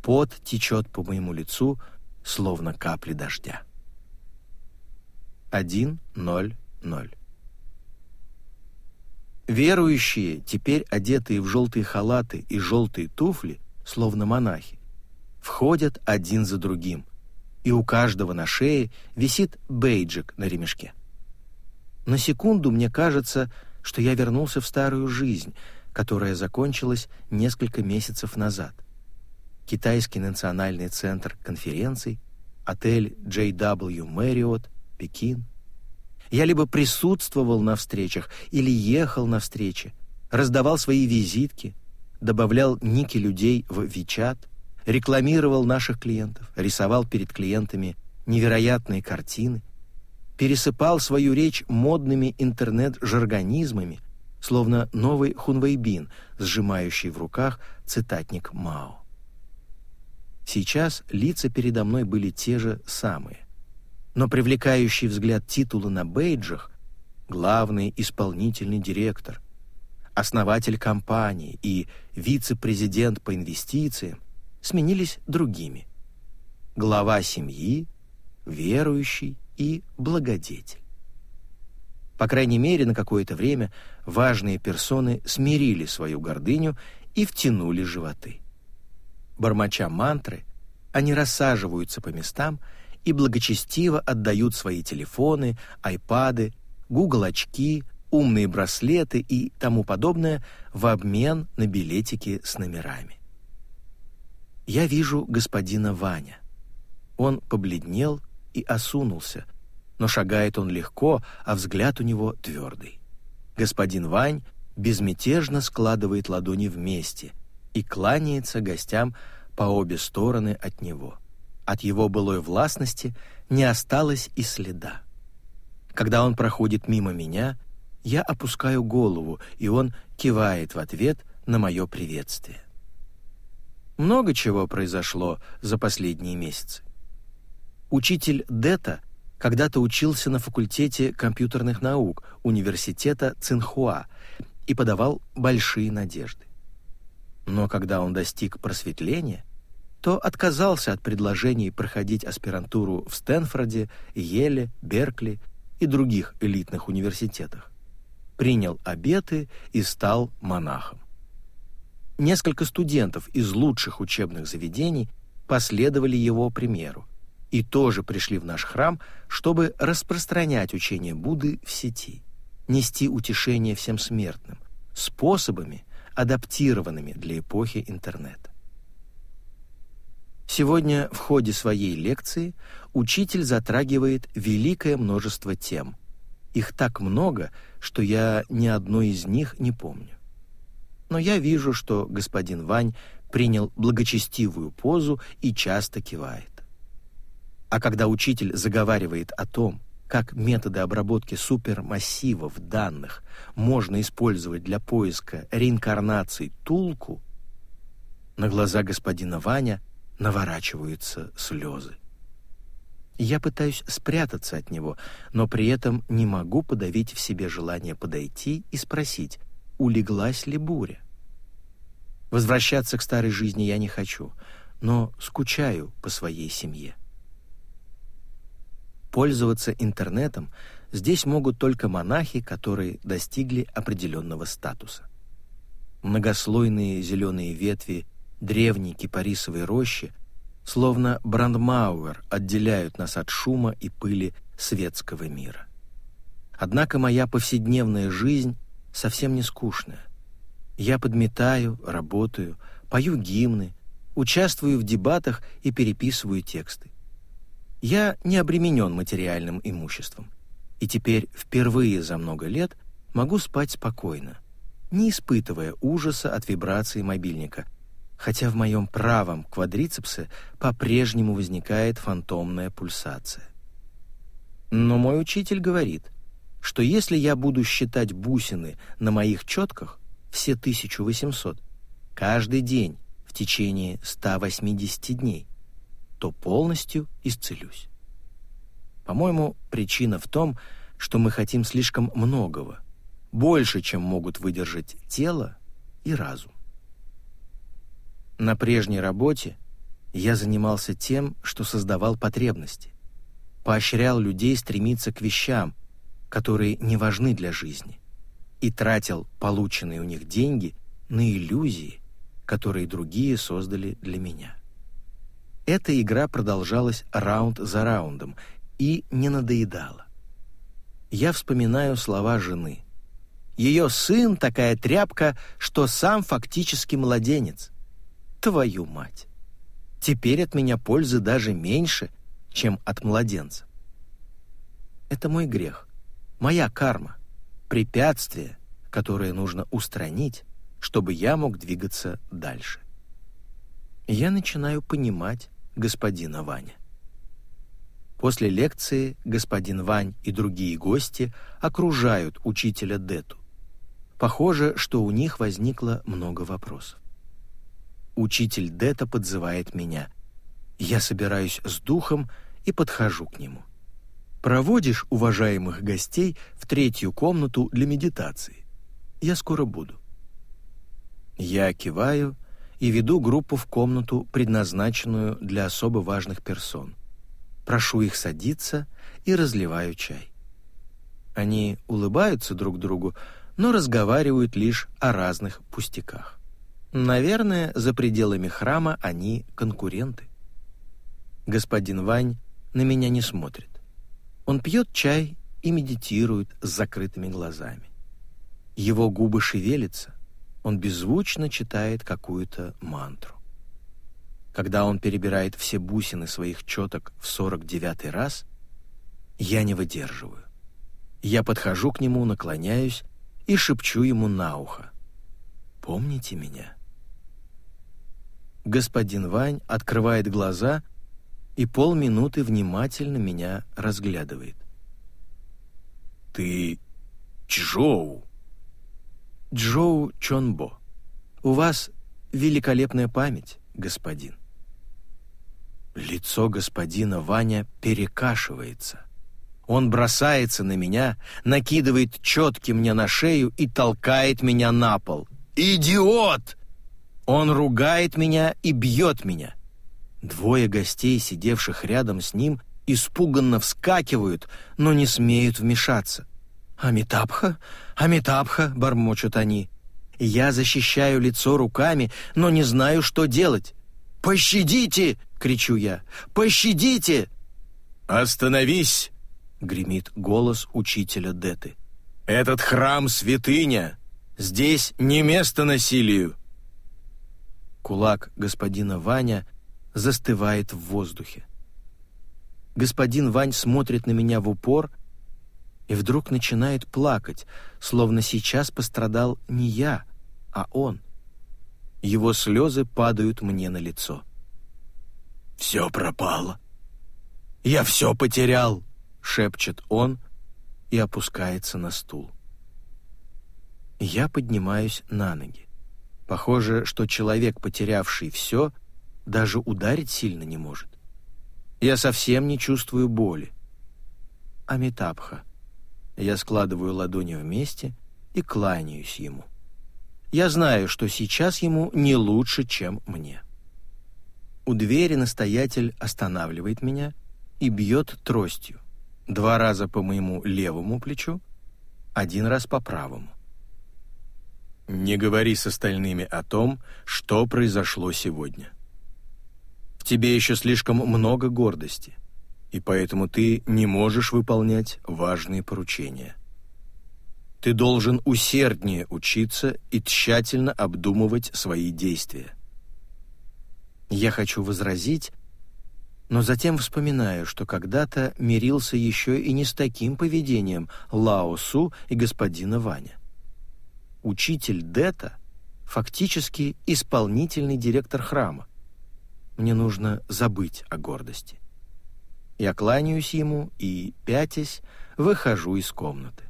Пот течет по моему лицу, словно капли дождя. 1.00 Верующие, теперь одетые в желтые халаты и желтые туфли, словно монахи, входят один за другим, и у каждого на шее висит бейджик на ремешке. На секунду мне кажется, что я вернулся в старую жизнь, которая закончилась несколько месяцев назад. Китайский национальный центр конференций, отель JW Marriott, Пекин. Я либо присутствовал на встречах или ехал на встречи, раздавал свои визитки, добавлял ники людей в WeChat, рекламировал наших клиентов, рисовал перед клиентами невероятные картины, пересыпал свою речь модными интернет-жаргонизмами, словно новый хунвейбин, сжимающий в руках цитатник Мао. Сейчас лица передо мной были те же самые, но привлекающий взгляд титулы на бейджах главный исполнительный директор, основатель компании и вице-президент по инвестициям сменились другими. Глава семьи, верующий и благодетель. По крайней мере, на какое-то время важные персоны смирили свою гордыню и втянули животы. Бормоча мантры, они рассаживаются по местам и благочестиво отдают свои телефоны, айпады, Google-очки, умные браслеты и тому подобное в обмен на билетики с номерами я вижу господина Ваня. Он побледнел и осунулся, но шагает он легко, а взгляд у него твердый. Господин Вань безмятежно складывает ладони вместе и кланяется гостям по обе стороны от него. От его былой властности не осталось и следа. Когда он проходит мимо меня, я опускаю голову, и он кивает в ответ на мое приветствие. Много чего произошло за последние месяцы. Учитель Дета когда-то учился на факультете компьютерных наук Университета Цинхуа и подавал большие надежды. Но когда он достиг просветления, то отказался от предложений проходить аспирантуру в Стэнфорде, Йеле, Беркли и других элитных университетах. Принял обеты и стал монахом. Несколько студентов из лучших учебных заведений последовали его примеру и тоже пришли в наш храм, чтобы распространять учение Будды в сети, нести утешение всем смертным, способами, адаптированными для эпохи интернета. Сегодня в ходе своей лекции учитель затрагивает великое множество тем. Их так много, что я ни одной из них не помню но я вижу, что господин Вань принял благочестивую позу и часто кивает. А когда учитель заговаривает о том, как методы обработки супермассивов данных можно использовать для поиска реинкарнаций Тулку, на глаза господина Ваня наворачиваются слезы. Я пытаюсь спрятаться от него, но при этом не могу подавить в себе желание подойти и спросить, улеглась ли буря. Возвращаться к старой жизни я не хочу, но скучаю по своей семье. Пользоваться интернетом здесь могут только монахи, которые достигли определенного статуса. Многослойные зеленые ветви древней кипарисовой рощи словно брандмауэр отделяют нас от шума и пыли светского мира. Однако моя повседневная жизнь совсем не скучная. Я подметаю, работаю, пою гимны, участвую в дебатах и переписываю тексты. Я не обременен материальным имуществом, и теперь впервые за много лет могу спать спокойно, не испытывая ужаса от вибрации мобильника, хотя в моем правом квадрицепсе по-прежнему возникает фантомная пульсация. Но мой учитель говорит — что если я буду считать бусины на моих четках, все 1800, каждый день в течение 180 дней, то полностью исцелюсь. По-моему, причина в том, что мы хотим слишком многого, больше, чем могут выдержать тело и разум. На прежней работе я занимался тем, что создавал потребности, поощрял людей стремиться к вещам, которые не важны для жизни, и тратил полученные у них деньги на иллюзии, которые другие создали для меня. Эта игра продолжалась раунд за раундом и не надоедала. Я вспоминаю слова жены. Ее сын такая тряпка, что сам фактически младенец. Твою мать! Теперь от меня пользы даже меньше, чем от младенца. Это мой грех моя карма, препятствие, которое нужно устранить, чтобы я мог двигаться дальше. Я начинаю понимать господина Ваня. После лекции господин Вань и другие гости окружают учителя Дету. Похоже, что у них возникло много вопросов. Учитель Дета подзывает меня. Я собираюсь с духом и подхожу к нему. Проводишь уважаемых гостей в третью комнату для медитации. Я скоро буду. Я киваю и веду группу в комнату, предназначенную для особо важных персон. Прошу их садиться и разливаю чай. Они улыбаются друг другу, но разговаривают лишь о разных пустяках. Наверное, за пределами храма они конкуренты. Господин Вань на меня не смотрит. Он пьет чай и медитирует с закрытыми глазами. Его губы шевелятся, он беззвучно читает какую-то мантру. Когда он перебирает все бусины своих четок в сорок девятый раз, я не выдерживаю. Я подхожу к нему, наклоняюсь и шепчу ему на ухо. «Помните меня?» Господин Вань открывает глаза — и полминуты внимательно меня разглядывает. «Ты Чжоу?» «Джоу Чонбо. У вас великолепная память», — господин». Лицо господина Ваня перекашивается. Он бросается на меня, накидывает четки мне на шею и толкает меня на пол. «Идиот!» Он ругает меня и бьет меня. Двое гостей, сидевших рядом с ним, испуганно вскакивают, но не смеют вмешаться. «Амитабха? Амитабха!» — бормочут они. Я защищаю лицо руками, но не знаю, что делать. «Пощадите!» — кричу я. «Пощадите!» «Остановись!» — гремит голос учителя Деты. «Этот храм — святыня! Здесь не место насилию!» Кулак господина Ваня застывает в воздухе. Господин Вань смотрит на меня в упор и вдруг начинает плакать, словно сейчас пострадал не я, а он. Его слезы падают мне на лицо. «Все пропало. Я все потерял», — шепчет он и опускается на стул. Я поднимаюсь на ноги. Похоже, что человек, потерявший все, даже ударить сильно не может. Я совсем не чувствую боли. Амитабха. Я складываю ладони вместе и кланяюсь ему. Я знаю, что сейчас ему не лучше, чем мне. У двери настоятель останавливает меня и бьет тростью. Два раза по моему левому плечу, один раз по правому. Не говори с остальными о том, что произошло сегодня. В тебе еще слишком много гордости, и поэтому ты не можешь выполнять важные поручения. Ты должен усерднее учиться и тщательно обдумывать свои действия. Я хочу возразить, но затем вспоминаю, что когда-то мирился еще и не с таким поведением Лао Су и господина Ваня. Учитель Дета фактически исполнительный директор храма. Мне нужно забыть о гордости. Я кланяюсь ему и, пятясь, выхожу из комнаты.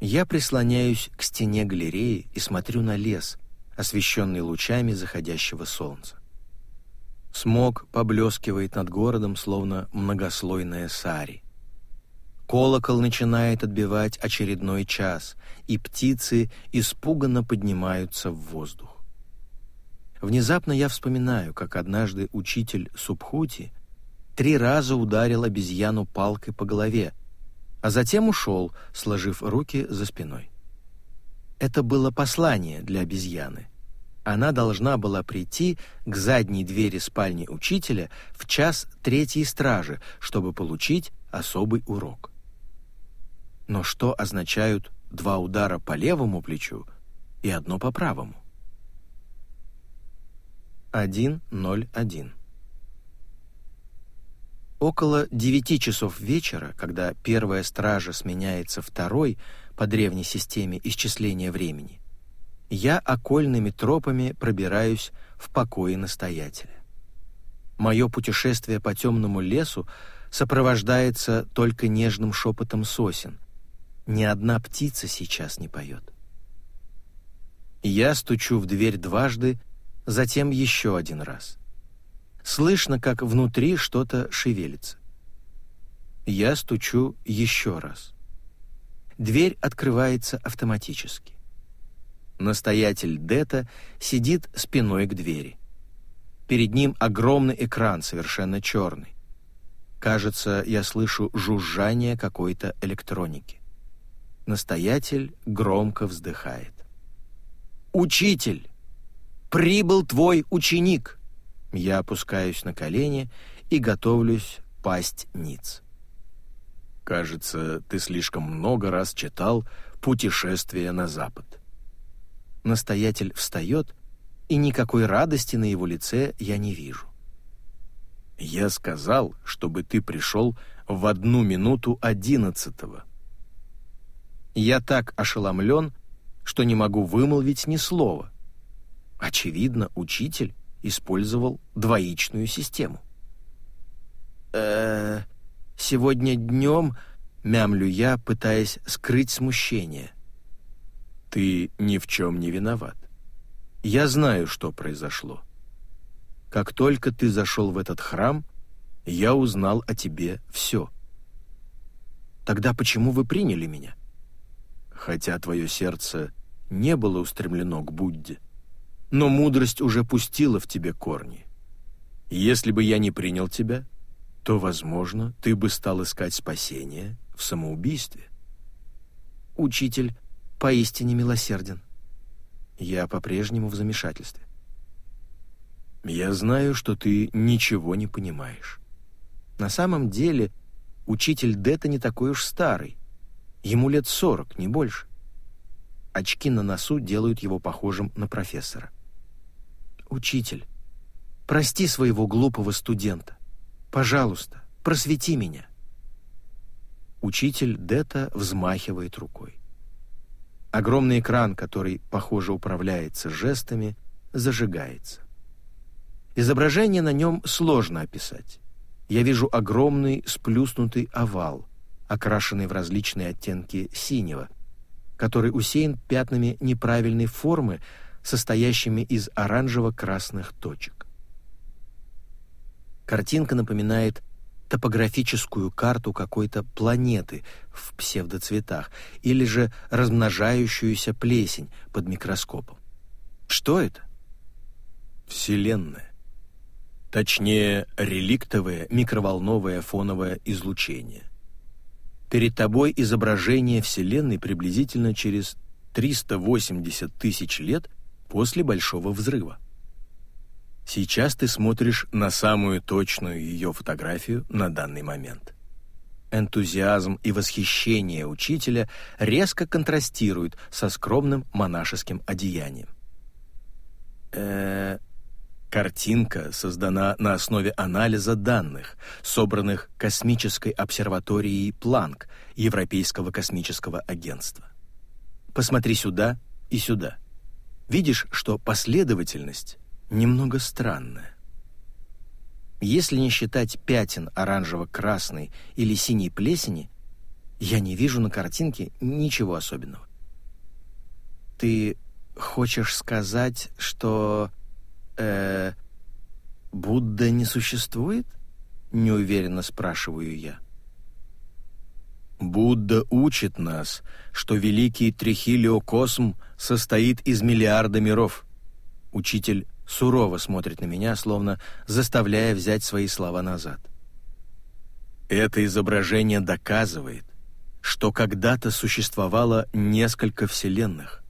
Я прислоняюсь к стене галереи и смотрю на лес, освещенный лучами заходящего солнца. Смог поблескивает над городом, словно многослойная сари. Колокол начинает отбивать очередной час, и птицы испуганно поднимаются в воздух. Внезапно я вспоминаю, как однажды учитель Субхути три раза ударил обезьяну палкой по голове, а затем ушел, сложив руки за спиной. Это было послание для обезьяны. Она должна была прийти к задней двери спальни учителя в час третьей стражи, чтобы получить особый урок. Но что означают два удара по левому плечу и одно по правому? 1.01 Около девяти часов вечера, когда первая стража сменяется второй по древней системе исчисления времени, я окольными тропами пробираюсь в покое настоятеля. Мое путешествие по темному лесу сопровождается только нежным шепотом сосен. Ни одна птица сейчас не поет. Я стучу в дверь дважды, затем еще один раз. Слышно, как внутри что-то шевелится. Я стучу еще раз. Дверь открывается автоматически. Настоятель Дета сидит спиной к двери. Перед ним огромный экран, совершенно черный. Кажется, я слышу жужжание какой-то электроники. Настоятель громко вздыхает. «Учитель! Прибыл твой ученик!» Я опускаюсь на колени и готовлюсь пасть ниц. Кажется, ты слишком много раз читал «Путешествие на запад». Настоятель встает, и никакой радости на его лице я не вижу. Я сказал, чтобы ты пришел в одну минуту одиннадцатого. Я так ошеломлен, что не могу вымолвить ни слова. Очевидно, учитель использовал двоичную систему. э сегодня днем мямлю я, пытаясь скрыть смущение. Ты ни в чем не виноват. Я знаю, что произошло. Как только ты зашел в этот храм, я узнал о тебе все. Тогда почему вы приняли меня? Хотя твое сердце не было устремлено к Будде, но мудрость уже пустила в тебе корни. Если бы я не принял тебя, то, возможно, ты бы стал искать спасение в самоубийстве. Учитель поистине милосерден. Я по-прежнему в замешательстве. Я знаю, что ты ничего не понимаешь. На самом деле, учитель Дета не такой уж старый. Ему лет сорок, не больше. Очки на носу делают его похожим на профессора. «Учитель, прости своего глупого студента. Пожалуйста, просвети меня». Учитель Дета взмахивает рукой. Огромный экран, который, похоже, управляется жестами, зажигается. Изображение на нем сложно описать. Я вижу огромный сплюснутый овал, окрашенный в различные оттенки синего, который усеян пятнами неправильной формы, состоящими из оранжево-красных точек. Картинка напоминает топографическую карту какой-то планеты в псевдоцветах или же размножающуюся плесень под микроскопом. Что это? Вселенная. Точнее, реликтовое микроволновое фоновое излучение. Перед тобой изображение Вселенной приблизительно через 380 тысяч лет после Большого Взрыва. Сейчас ты смотришь на самую точную ее фотографию на данный момент. Энтузиазм и восхищение учителя резко контрастируют со скромным монашеским одеянием. Э, Картинка создана на основе анализа данных, собранных космической обсерваторией Планк Европейского космического агентства. Посмотри сюда и сюда. Видишь, что последовательность немного странная. Если не считать пятен оранжево-красной или синей плесени, я не вижу на картинке ничего особенного. Ты хочешь сказать, что... Э, Будда не существует? Неуверенно спрашиваю я. Будда учит нас, что великий трихилиокосм состоит из миллиарда миров. Учитель сурово смотрит на меня, словно заставляя взять свои слова назад. Это изображение доказывает, что когда-то существовало несколько вселенных.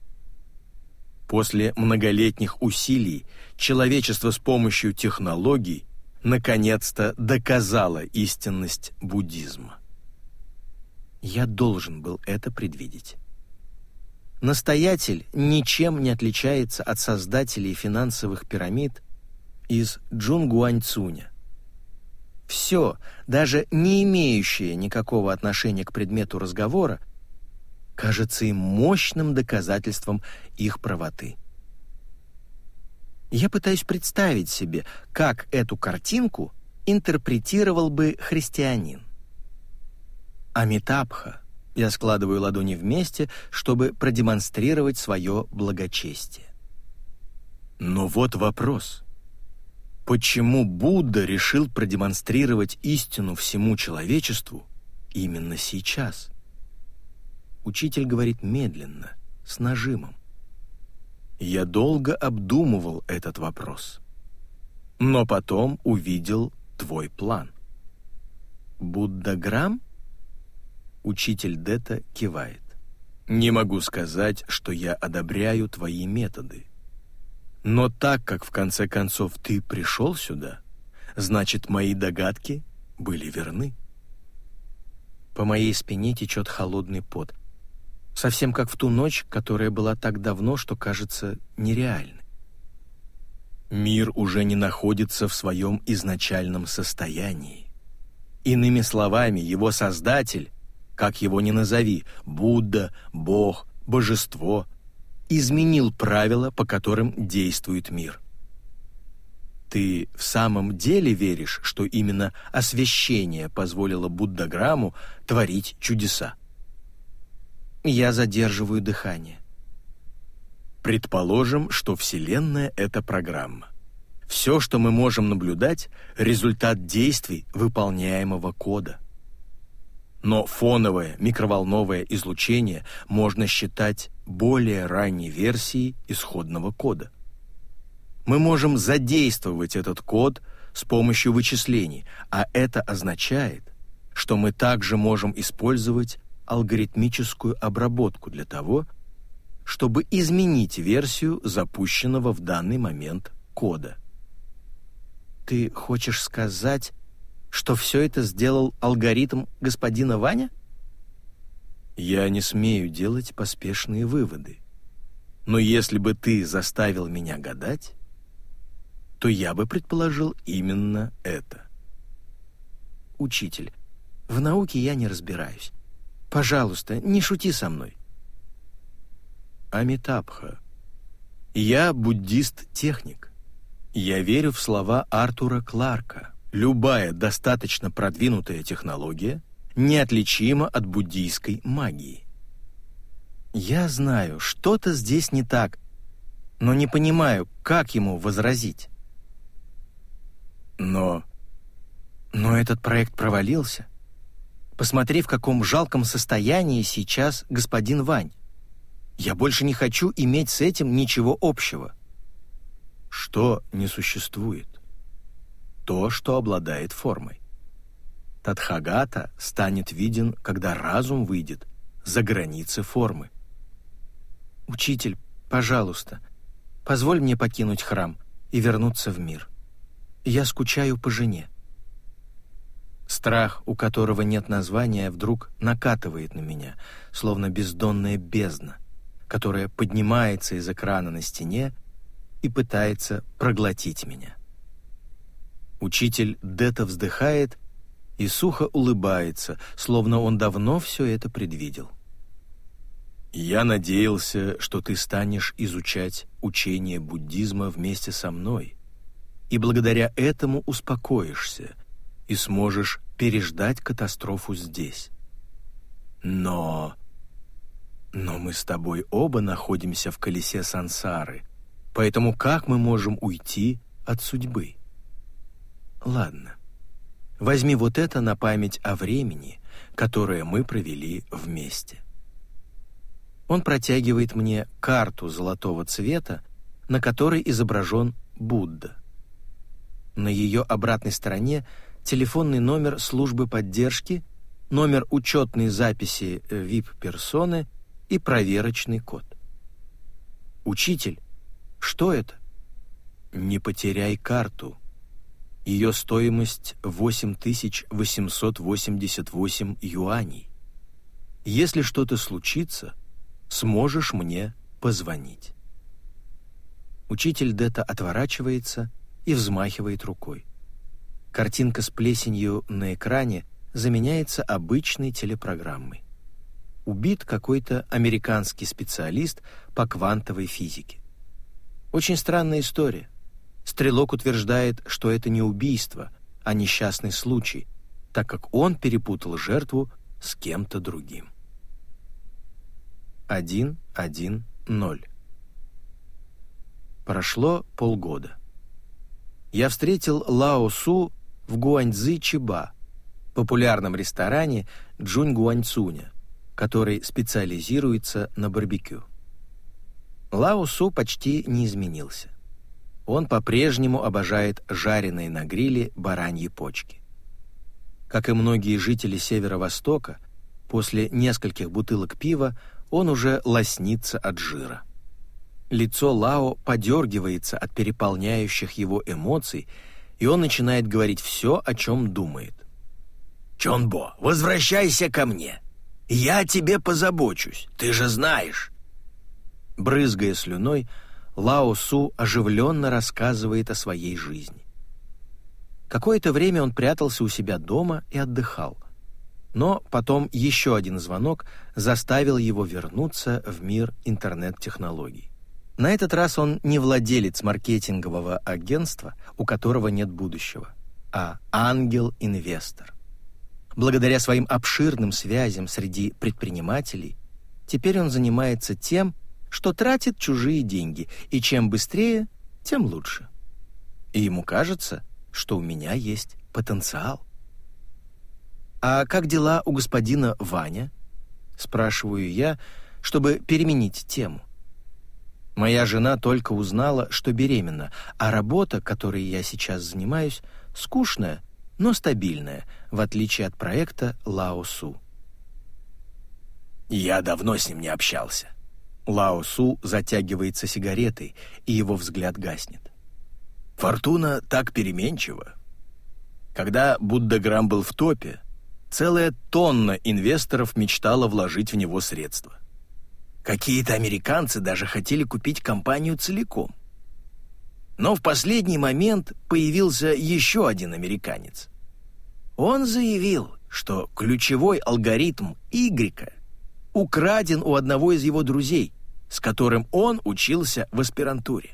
После многолетних усилий человечество с помощью технологий наконец-то доказало истинность буддизма. Я должен был это предвидеть. Настоятель ничем не отличается от создателей финансовых пирамид из Джунгуаньцуня. Все, даже не имеющее никакого отношения к предмету разговора, кажется им мощным доказательством их правоты. Я пытаюсь представить себе, как эту картинку интерпретировал бы христианин. Амитабха я складываю ладони вместе, чтобы продемонстрировать свое благочестие. Но вот вопрос. Почему Будда решил продемонстрировать истину всему человечеству именно сейчас? Учитель говорит медленно, с нажимом. Я долго обдумывал этот вопрос. Но потом увидел твой план. Буддаграмм? Учитель Дета кивает. «Не могу сказать, что я одобряю твои методы. Но так как в конце концов ты пришел сюда, значит, мои догадки были верны». По моей спине течет холодный пот, совсем как в ту ночь, которая была так давно, что кажется нереальной. Мир уже не находится в своем изначальном состоянии. Иными словами, его создатель как его ни назови, Будда, Бог, Божество, изменил правила, по которым действует мир. Ты в самом деле веришь, что именно освящение позволило Буддаграмму творить чудеса? Я задерживаю дыхание. Предположим, что Вселенная — это программа. Все, что мы можем наблюдать — результат действий выполняемого кода. Но фоновое микроволновое излучение можно считать более ранней версией исходного кода. Мы можем задействовать этот код с помощью вычислений, а это означает, что мы также можем использовать алгоритмическую обработку для того, чтобы изменить версию запущенного в данный момент кода. Ты хочешь сказать, что все это сделал алгоритм господина Ваня? Я не смею делать поспешные выводы. Но если бы ты заставил меня гадать, то я бы предположил именно это. Учитель, в науке я не разбираюсь. Пожалуйста, не шути со мной. Амитабха. Я буддист-техник. Я верю в слова Артура Кларка. Любая достаточно продвинутая технология неотличима от буддийской магии. Я знаю, что-то здесь не так, но не понимаю, как ему возразить. Но... Но этот проект провалился. Посмотри, в каком жалком состоянии сейчас господин Вань. Я больше не хочу иметь с этим ничего общего. Что не существует? То, что обладает формой. Тадхагата станет виден, когда разум выйдет за границы формы. «Учитель, пожалуйста, позволь мне покинуть храм и вернуться в мир. Я скучаю по жене». Страх, у которого нет названия, вдруг накатывает на меня, словно бездонная бездна, которая поднимается из экрана на стене и пытается проглотить меня. Учитель Дета вздыхает и сухо улыбается, словно он давно все это предвидел. «Я надеялся, что ты станешь изучать учение буддизма вместе со мной, и благодаря этому успокоишься — и сможешь переждать катастрофу здесь. Но... Но мы с тобой оба находимся в колесе сансары, поэтому как мы можем уйти от судьбы? Ладно, возьми вот это на память о времени, которое мы провели вместе. Он протягивает мне карту золотого цвета, на которой изображен Будда. На ее обратной стороне – телефонный номер службы поддержки, номер учетной записи VIP-персоны и проверочный код. «Учитель, что это?» «Не потеряй карту. Ее стоимость 8888 юаней. Если что-то случится, сможешь мне позвонить». Учитель Дета отворачивается и взмахивает рукой. Картинка с плесенью на экране заменяется обычной телепрограммой. Убит какой-то американский специалист по квантовой физике. Очень странная история. Стрелок утверждает, что это не убийство, а несчастный случай, так как он перепутал жертву с кем-то другим. 1.1.0 Прошло полгода. Я встретил Лао Су в Гуаньцзы-Чиба, популярном ресторане Джунь Гуаньцуня, который специализируется на барбекю. Лао Су почти не изменился. Он по-прежнему обожает жареные на гриле бараньи почки. Как и многие жители Северо-Востока, после нескольких бутылок пива он уже лоснится от жира. Лицо Лао подергивается от переполняющих его эмоций и он начинает говорить все, о чем думает. «Чонбо, возвращайся ко мне. Я о тебе позабочусь, ты же знаешь». Брызгая слюной, Лао Су оживленно рассказывает о своей жизни. Какое-то время он прятался у себя дома и отдыхал. Но потом еще один звонок заставил его вернуться в мир интернет-технологий. На этот раз он не владелец маркетингового агентства, у которого нет будущего, а ангел-инвестор. Благодаря своим обширным связям среди предпринимателей, теперь он занимается тем, что тратит чужие деньги, и чем быстрее, тем лучше. И ему кажется, что у меня есть потенциал. «А как дела у господина Ваня?» — спрашиваю я, чтобы переменить тему. Моя жена только узнала, что беременна, а работа, которой я сейчас занимаюсь, скучная, но стабильная, в отличие от проекта Лао Су. «Я давно с ним не общался». Лао Су затягивается сигаретой, и его взгляд гаснет. «Фортуна так переменчива. Когда Буддаграм был в топе, целая тонна инвесторов мечтала вложить в него средства. Какие-то американцы даже хотели купить компанию целиком. Но в последний момент появился еще один американец. Он заявил, что ключевой алгоритм Y украден у одного из его друзей, с которым он учился в аспирантуре.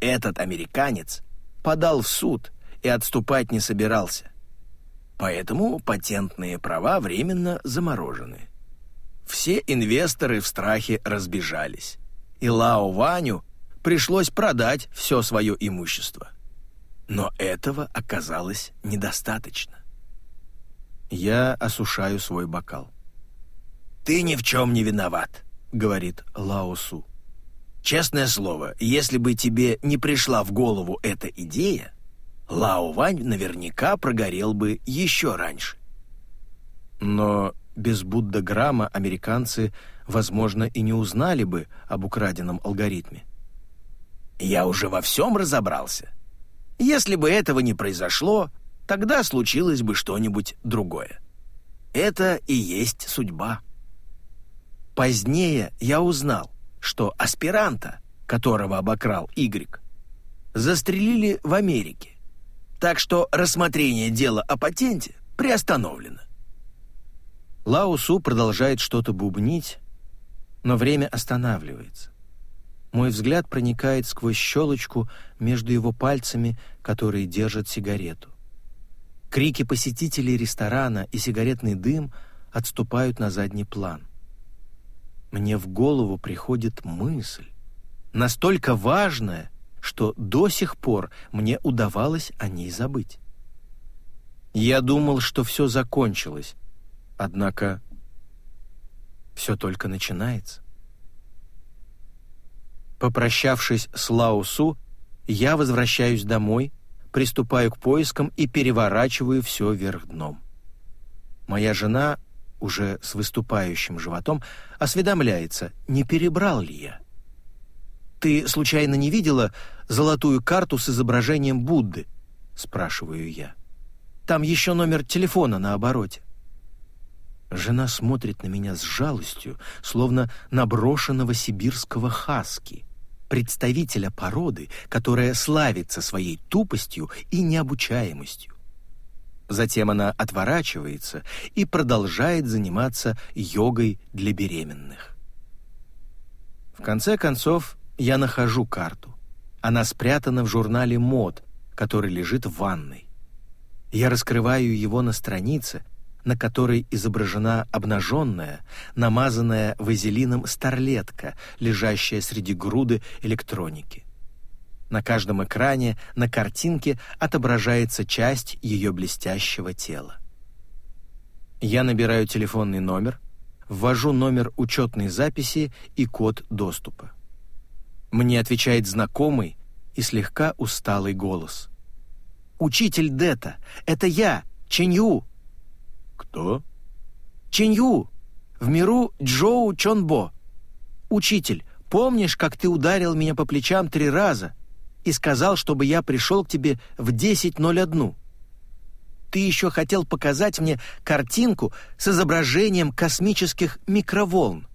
Этот американец подал в суд и отступать не собирался. Поэтому патентные права временно заморожены. Все инвесторы в страхе разбежались, и Лао Ваню пришлось продать все свое имущество. Но этого оказалось недостаточно. Я осушаю свой бокал. «Ты ни в чем не виноват», — говорит Лао Су. «Честное слово, если бы тебе не пришла в голову эта идея, Лао Вань наверняка прогорел бы еще раньше». Но без Буддаграмма американцы, возможно, и не узнали бы об украденном алгоритме. «Я уже во всем разобрался. Если бы этого не произошло, тогда случилось бы что-нибудь другое. Это и есть судьба». Позднее я узнал, что аспиранта, которого обокрал Y, застрелили в Америке. Так что рассмотрение дела о патенте приостановлено. Лао Су продолжает что-то бубнить, но время останавливается. Мой взгляд проникает сквозь щелочку между его пальцами, которые держат сигарету. Крики посетителей ресторана и сигаретный дым отступают на задний план. Мне в голову приходит мысль, настолько важная, что до сих пор мне удавалось о ней забыть. Я думал, что все закончилось, Однако все только начинается. Попрощавшись с Лаусу, я возвращаюсь домой, приступаю к поискам и переворачиваю все вверх дном. Моя жена, уже с выступающим животом, осведомляется, не перебрал ли я. «Ты случайно не видела золотую карту с изображением Будды?» — спрашиваю я. «Там еще номер телефона на обороте». Жена смотрит на меня с жалостью, словно на брошенного сибирского хаски, представителя породы, которая славится своей тупостью и необучаемостью. Затем она отворачивается и продолжает заниматься йогой для беременных. В конце концов, я нахожу карту. Она спрятана в журнале мод, который лежит в ванной. Я раскрываю его на странице — на которой изображена обнаженная, намазанная вазелином старлетка, лежащая среди груды электроники. На каждом экране на картинке отображается часть ее блестящего тела. Я набираю телефонный номер, ввожу номер учетной записи и код доступа. Мне отвечает знакомый и слегка усталый голос. «Учитель Дета, это я, Ченью!» «Кто?» «Ченью! В миру Джоу Чонбо. Учитель, помнишь, как ты ударил меня по плечам три раза и сказал, чтобы я пришел к тебе в 10.01? Ты еще хотел показать мне картинку с изображением космических микроволн».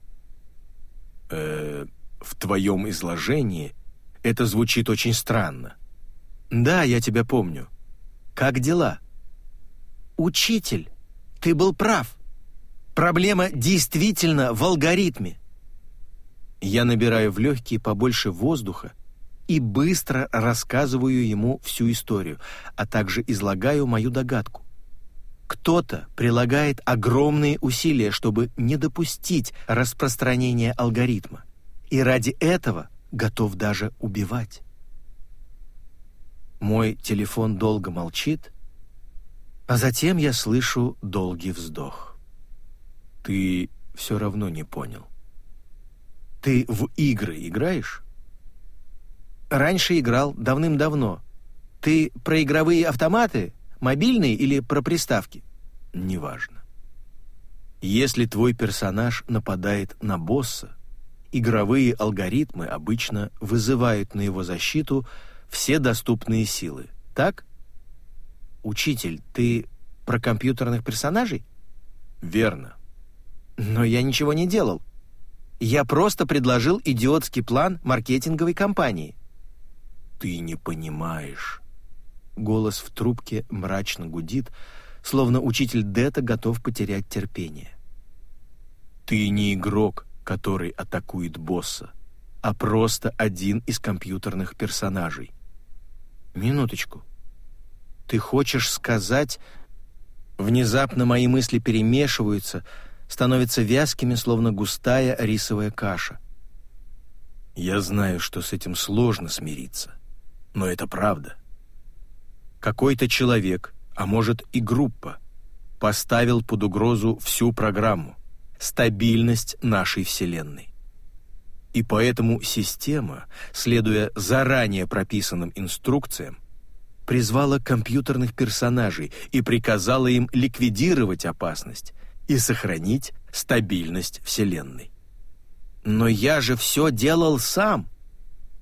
«Э, в твоем изложении это звучит очень странно». «Да, я тебя помню. Как дела?» «Учитель, ты был прав. Проблема действительно в алгоритме. Я набираю в легкие побольше воздуха и быстро рассказываю ему всю историю, а также излагаю мою догадку. Кто-то прилагает огромные усилия, чтобы не допустить распространения алгоритма. и ради этого готов даже убивать. Мой телефон долго молчит, а затем я слышу долгий вздох. Ты все равно не понял. Ты в игры играешь? Раньше играл, давным-давно. Ты про игровые автоматы, мобильные или про приставки? Неважно. Если твой персонаж нападает на босса, игровые алгоритмы обычно вызывают на его защиту все доступные силы. Так? Учитель, ты про компьютерных персонажей? Верно. Но я ничего не делал. Я просто предложил идиотский план маркетинговой компании. Ты не понимаешь. Голос в трубке мрачно гудит, словно учитель Дета готов потерять терпение. Ты не игрок, который атакует босса, а просто один из компьютерных персонажей. Минуточку. Ты хочешь сказать... Внезапно мои мысли перемешиваются, становятся вязкими, словно густая рисовая каша. Я знаю, что с этим сложно смириться, но это правда. Какой-то человек, а может и группа, поставил под угрозу всю программу, стабильность нашей Вселенной. И поэтому система, следуя заранее прописанным инструкциям, призвала компьютерных персонажей и приказала им ликвидировать опасность и сохранить стабильность Вселенной. Но я же все делал сам.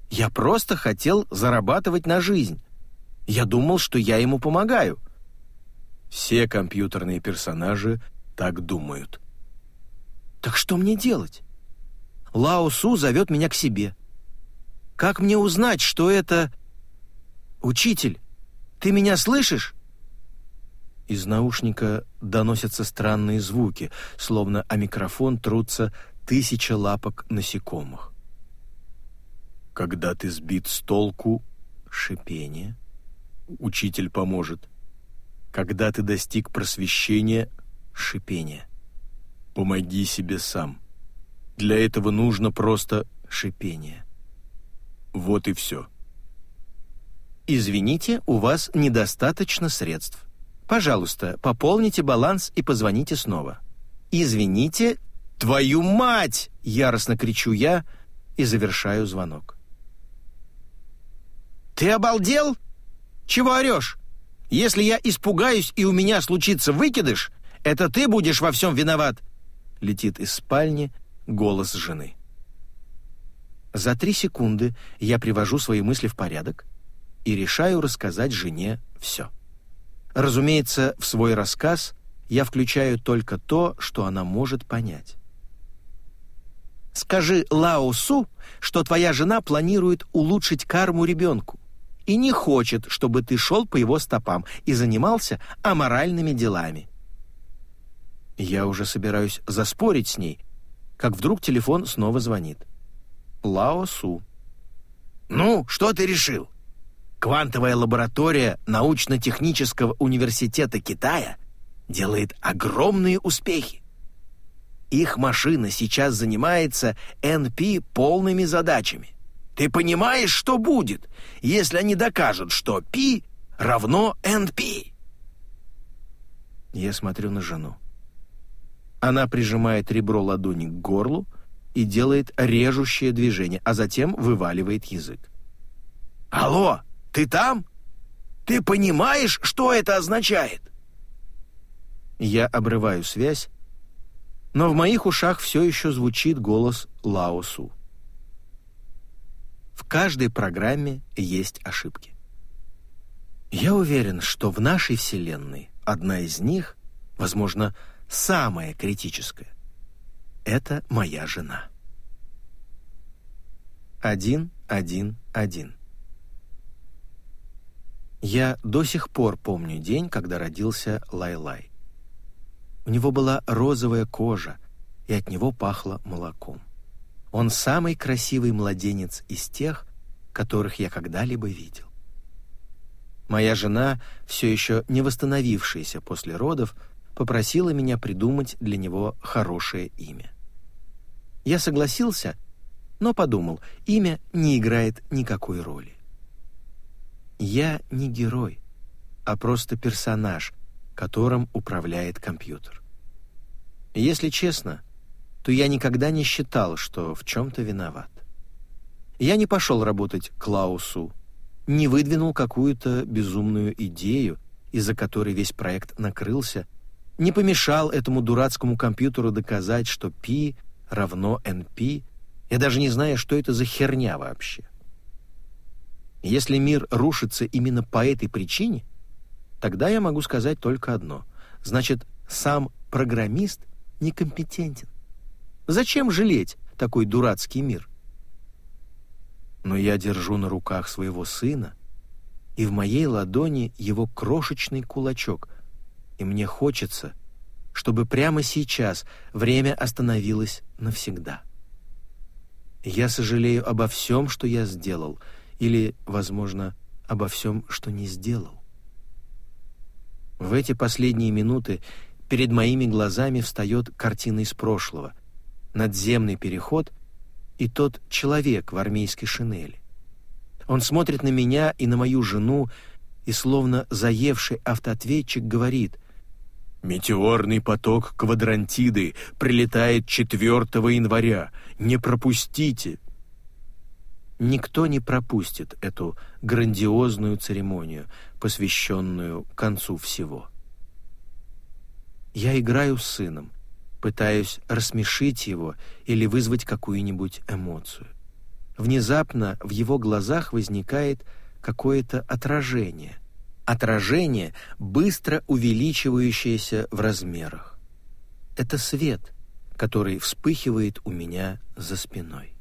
Я просто хотел зарабатывать на жизнь. Я думал, что я ему помогаю. Все компьютерные персонажи так думают. Так что мне делать? Лао Су зовет меня к себе. Как мне узнать, что это... Учитель, ты меня слышишь? Из наушника доносятся странные звуки, словно о микрофон трутся тысяча лапок насекомых. Когда ты сбит с толку, шипение. Учитель поможет. Когда ты достиг просвещения, шипение. Помоги себе сам. Для этого нужно просто шипение. Вот и все. Извините, у вас недостаточно средств. Пожалуйста, пополните баланс и позвоните снова. Извините, твою мать, яростно кричу я и завершаю звонок. Ты обалдел? Чего орешь? Если я испугаюсь и у меня случится выкидыш, это ты будешь во всем виноват летит из спальни голос жены. За три секунды я привожу свои мысли в порядок и решаю рассказать жене все. Разумеется, в свой рассказ я включаю только то, что она может понять. Скажи Лао Су, что твоя жена планирует улучшить карму ребенку и не хочет, чтобы ты шел по его стопам и занимался аморальными делами. Я уже собираюсь заспорить с ней, как вдруг телефон снова звонит. Лао Су. «Ну, что ты решил? Квантовая лаборатория научно-технического университета Китая делает огромные успехи. Их машина сейчас занимается NP полными задачами. Ты понимаешь, что будет, если они докажут, что P равно NP?» Я смотрю на жену. Она прижимает ребро ладони к горлу и делает режущее движение, а затем вываливает язык. «Алло, ты там? Ты понимаешь, что это означает?» Я обрываю связь, но в моих ушах все еще звучит голос Лаосу. В каждой программе есть ошибки. Я уверен, что в нашей Вселенной одна из них, возможно, самое критическое — это моя жена. Один, один, один. Я до сих пор помню день, когда родился Лай-Лай. У него была розовая кожа, и от него пахло молоком. Он самый красивый младенец из тех, которых я когда-либо видел. Моя жена, все еще не восстановившаяся после родов, попросила меня придумать для него хорошее имя. Я согласился, но подумал, имя не играет никакой роли. Я не герой, а просто персонаж, которым управляет компьютер. Если честно, то я никогда не считал, что в чем-то виноват. Я не пошел работать Клаусу, не выдвинул какую-то безумную идею, из-за которой весь проект накрылся, не помешал этому дурацкому компьютеру доказать, что π равно np, я даже не знаю, что это за херня вообще. Если мир рушится именно по этой причине, тогда я могу сказать только одно. Значит, сам программист некомпетентен. Зачем жалеть такой дурацкий мир? Но я держу на руках своего сына, и в моей ладони его крошечный кулачок, и мне хочется, чтобы прямо сейчас время остановилось навсегда. Я сожалею обо всем, что я сделал, или, возможно, обо всем, что не сделал. В эти последние минуты перед моими глазами встает картина из прошлого, надземный переход и тот человек в армейской шинели. Он смотрит на меня и на мою жену, и словно заевший автоответчик говорит «Метеорный поток квадрантиды прилетает 4 января. Не пропустите!» Никто не пропустит эту грандиозную церемонию, посвященную концу всего. Я играю с сыном, пытаюсь рассмешить его или вызвать какую-нибудь эмоцию внезапно в его глазах возникает какое-то отражение. Отражение, быстро увеличивающееся в размерах. Это свет, который вспыхивает у меня за спиной.